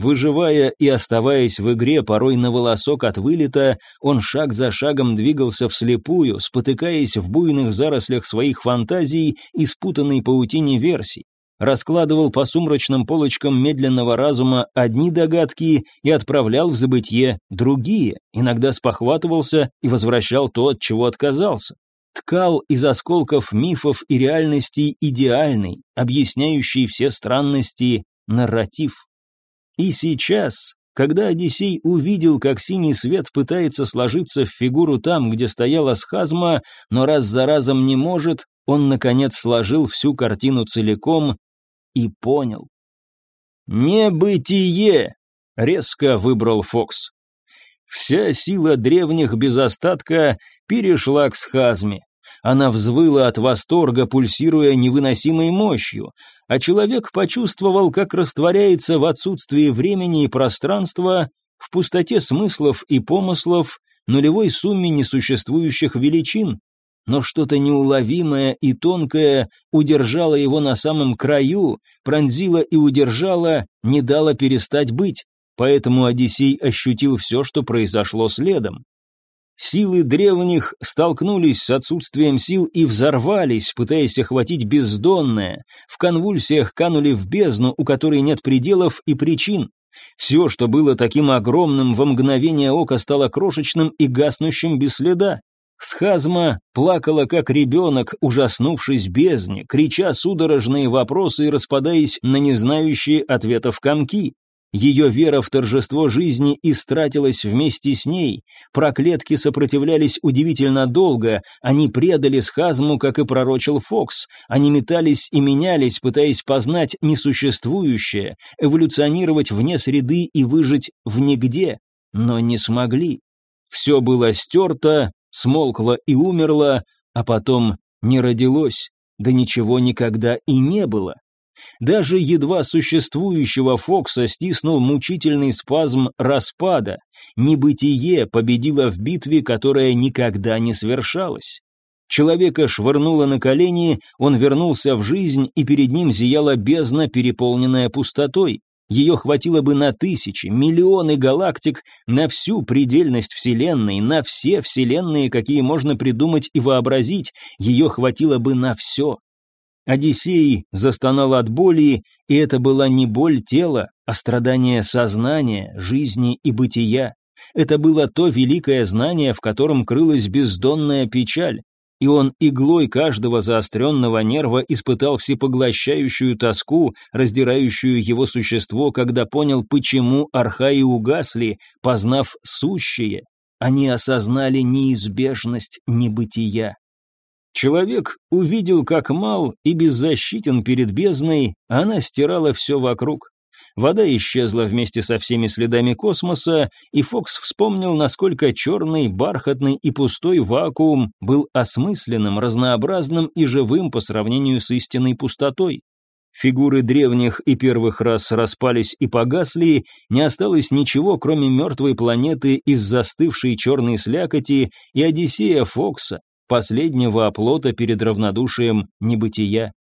Выживая и оставаясь в игре порой на волосок от вылета, он шаг за шагом двигался вслепую, спотыкаясь в буйных зарослях своих фантазий и спутанной паутине версий. Раскладывал по сумрачным полочкам медленного разума одни догадки и отправлял в забытье другие, иногда спохватывался и возвращал то, от чего отказался ткал из осколков мифов и реальностей идеальный, объясняющий все странности нарратив. И сейчас, когда Одиссей увидел, как синий свет пытается сложиться в фигуру там, где стояла схазма, но раз за разом не может, он, наконец, сложил всю картину целиком и понял. «Небытие!» — резко выбрал Фокс. Вся сила древних без остатка перешла к схазме. Она взвыла от восторга, пульсируя невыносимой мощью, а человек почувствовал, как растворяется в отсутствии времени и пространства, в пустоте смыслов и помыслов, нулевой сумме несуществующих величин. Но что-то неуловимое и тонкое удержало его на самом краю, пронзило и удержало, не дало перестать быть. Поэтому Одиссей ощутил все, что произошло следом. Силы древних столкнулись с отсутствием сил и взорвались, пытаясь охватить бездонное, в конвульсиях канули в бездну, у которой нет пределов и причин. Все, что было таким огромным, во мгновение ока стало крошечным и гаснущим без следа. Схазма плакала, как ребенок, ужаснувшись бездне, крича судорожные вопросы и распадаясь на незнающие ответов комки. Ее вера в торжество жизни истратилась вместе с ней. Проклетки сопротивлялись удивительно долго. Они предали схазму, как и пророчил Фокс. Они метались и менялись, пытаясь познать несуществующее, эволюционировать вне среды и выжить в нигде, но не смогли. Все было стерто, смолкло и умерло, а потом не родилось, да ничего никогда и не было. Даже едва существующего Фокса стиснул мучительный спазм распада. Небытие победило в битве, которая никогда не свершалась. Человека швырнуло на колени, он вернулся в жизнь, и перед ним зияла бездна, переполненная пустотой. Ее хватило бы на тысячи, миллионы галактик, на всю предельность Вселенной, на все Вселенные, какие можно придумать и вообразить, ее хватило бы на все. Одиссей застонал от боли, и это была не боль тела, а страдание сознания, жизни и бытия. Это было то великое знание, в котором крылась бездонная печаль, и он иглой каждого заостренного нерва испытал всепоглощающую тоску, раздирающую его существо, когда понял, почему архаи угасли, познав сущее. Они осознали неизбежность небытия. Человек увидел, как мал и беззащитен перед бездной, а она стирала все вокруг. Вода исчезла вместе со всеми следами космоса, и Фокс вспомнил, насколько черный, бархатный и пустой вакуум был осмысленным, разнообразным и живым по сравнению с истинной пустотой. Фигуры древних и первых рас распались и погасли, не осталось ничего, кроме мертвой планеты из застывшей черной слякоти и Одиссея Фокса, последнего оплота перед равнодушием небытия.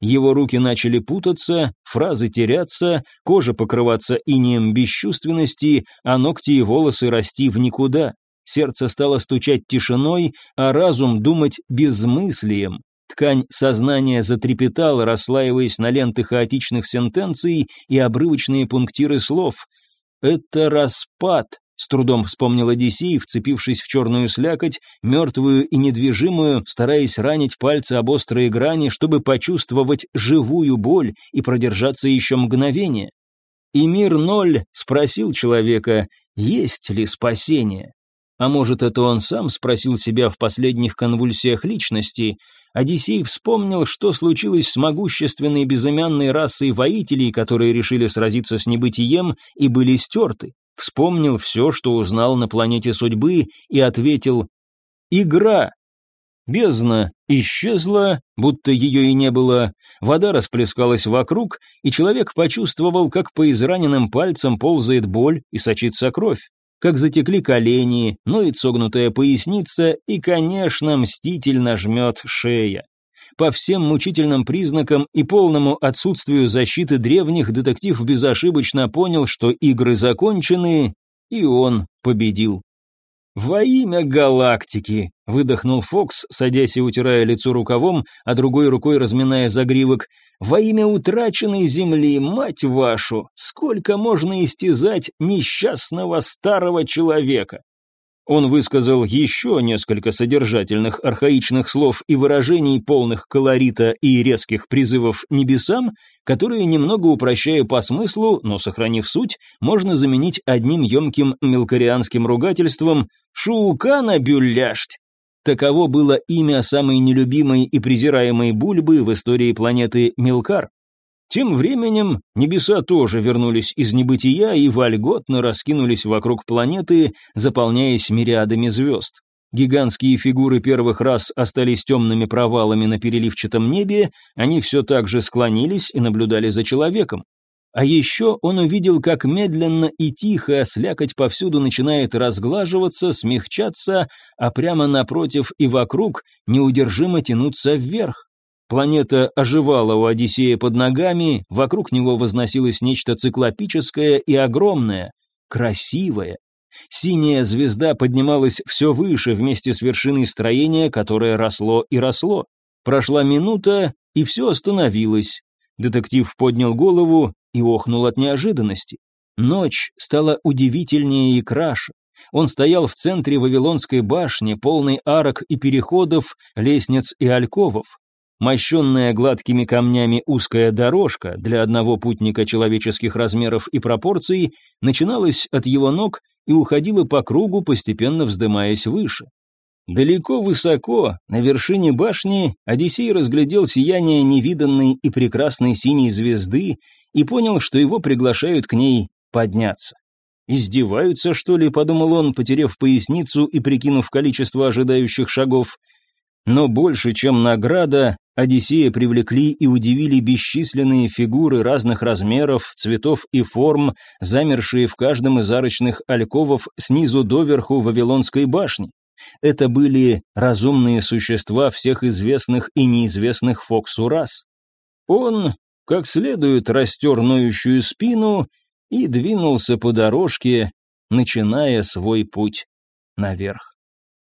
Его руки начали путаться, фразы теряться, кожа покрываться инеем бесчувственности, а ногти и волосы расти в никуда. Сердце стало стучать тишиной, а разум думать безмыслием. Ткань сознания затрепетала, расслаиваясь на ленты хаотичных сентенций и обрывочные пунктиры слов. «Это распад», с трудом вспомнил Одиссей, вцепившись в черную слякоть, мертвую и недвижимую, стараясь ранить пальцы об острые грани, чтобы почувствовать живую боль и продержаться еще мгновение. И мир ноль спросил человека, есть ли спасение. А может, это он сам спросил себя в последних конвульсиях личности. Одиссей вспомнил, что случилось с могущественной безымянной расой воителей, которые решили сразиться с небытием и были стерты вспомнил все, что узнал на планете судьбы, и ответил «Игра». Бездна исчезла, будто ее и не было, вода расплескалась вокруг, и человек почувствовал, как по израненным пальцам ползает боль и сочится кровь, как затекли колени, ноет согнутая поясница и, конечно, мстительно жмет шея. По всем мучительным признакам и полному отсутствию защиты древних детектив безошибочно понял, что игры закончены, и он победил. «Во имя галактики!» — выдохнул Фокс, садясь и утирая лицо рукавом, а другой рукой разминая загривок. «Во имя утраченной земли, мать вашу! Сколько можно истязать несчастного старого человека!» Он высказал еще несколько содержательных архаичных слов и выражений, полных колорита и резких призывов небесам, которые, немного упрощая по смыслу, но сохранив суть, можно заменить одним емким мелкорианским ругательством «Шуукана бюлляшть». Таково было имя самой нелюбимой и презираемой бульбы в истории планеты Милкар. Тем временем небеса тоже вернулись из небытия и вольготно раскинулись вокруг планеты, заполняясь мириадами звезд. Гигантские фигуры первых рас остались темными провалами на переливчатом небе, они все так же склонились и наблюдали за человеком. А еще он увидел, как медленно и тихо слякоть повсюду начинает разглаживаться, смягчаться, а прямо напротив и вокруг неудержимо тянуться вверх. Планета оживала у Одиссея под ногами, вокруг него возносилось нечто циклопическое и огромное, красивое. Синяя звезда поднималась все выше вместе с вершиной строения, которое росло и росло. Прошла минута, и все остановилось. Детектив поднял голову и охнул от неожиданности. Ночь стала удивительнее и краше. Он стоял в центре Вавилонской башни, полной арок и переходов, лестниц и альковов. Мощенная гладкими камнями узкая дорожка для одного путника человеческих размеров и пропорций начиналась от его ног и уходила по кругу, постепенно вздымаясь выше. Далеко высоко, на вершине башни, Одиссей разглядел сияние невиданной и прекрасной синей звезды и понял, что его приглашают к ней подняться. «Издеваются, что ли?» — подумал он, потеряв поясницу и прикинув количество ожидающих шагов. Но больше, чем награда, Одиссея привлекли и удивили бесчисленные фигуры разных размеров, цветов и форм, замершие в каждом из арочных альковов снизу доверху Вавилонской башни. Это были разумные существа всех известных и неизвестных Фоксу рас. Он, как следует, растер ноющую спину и двинулся по дорожке, начиная свой путь наверх.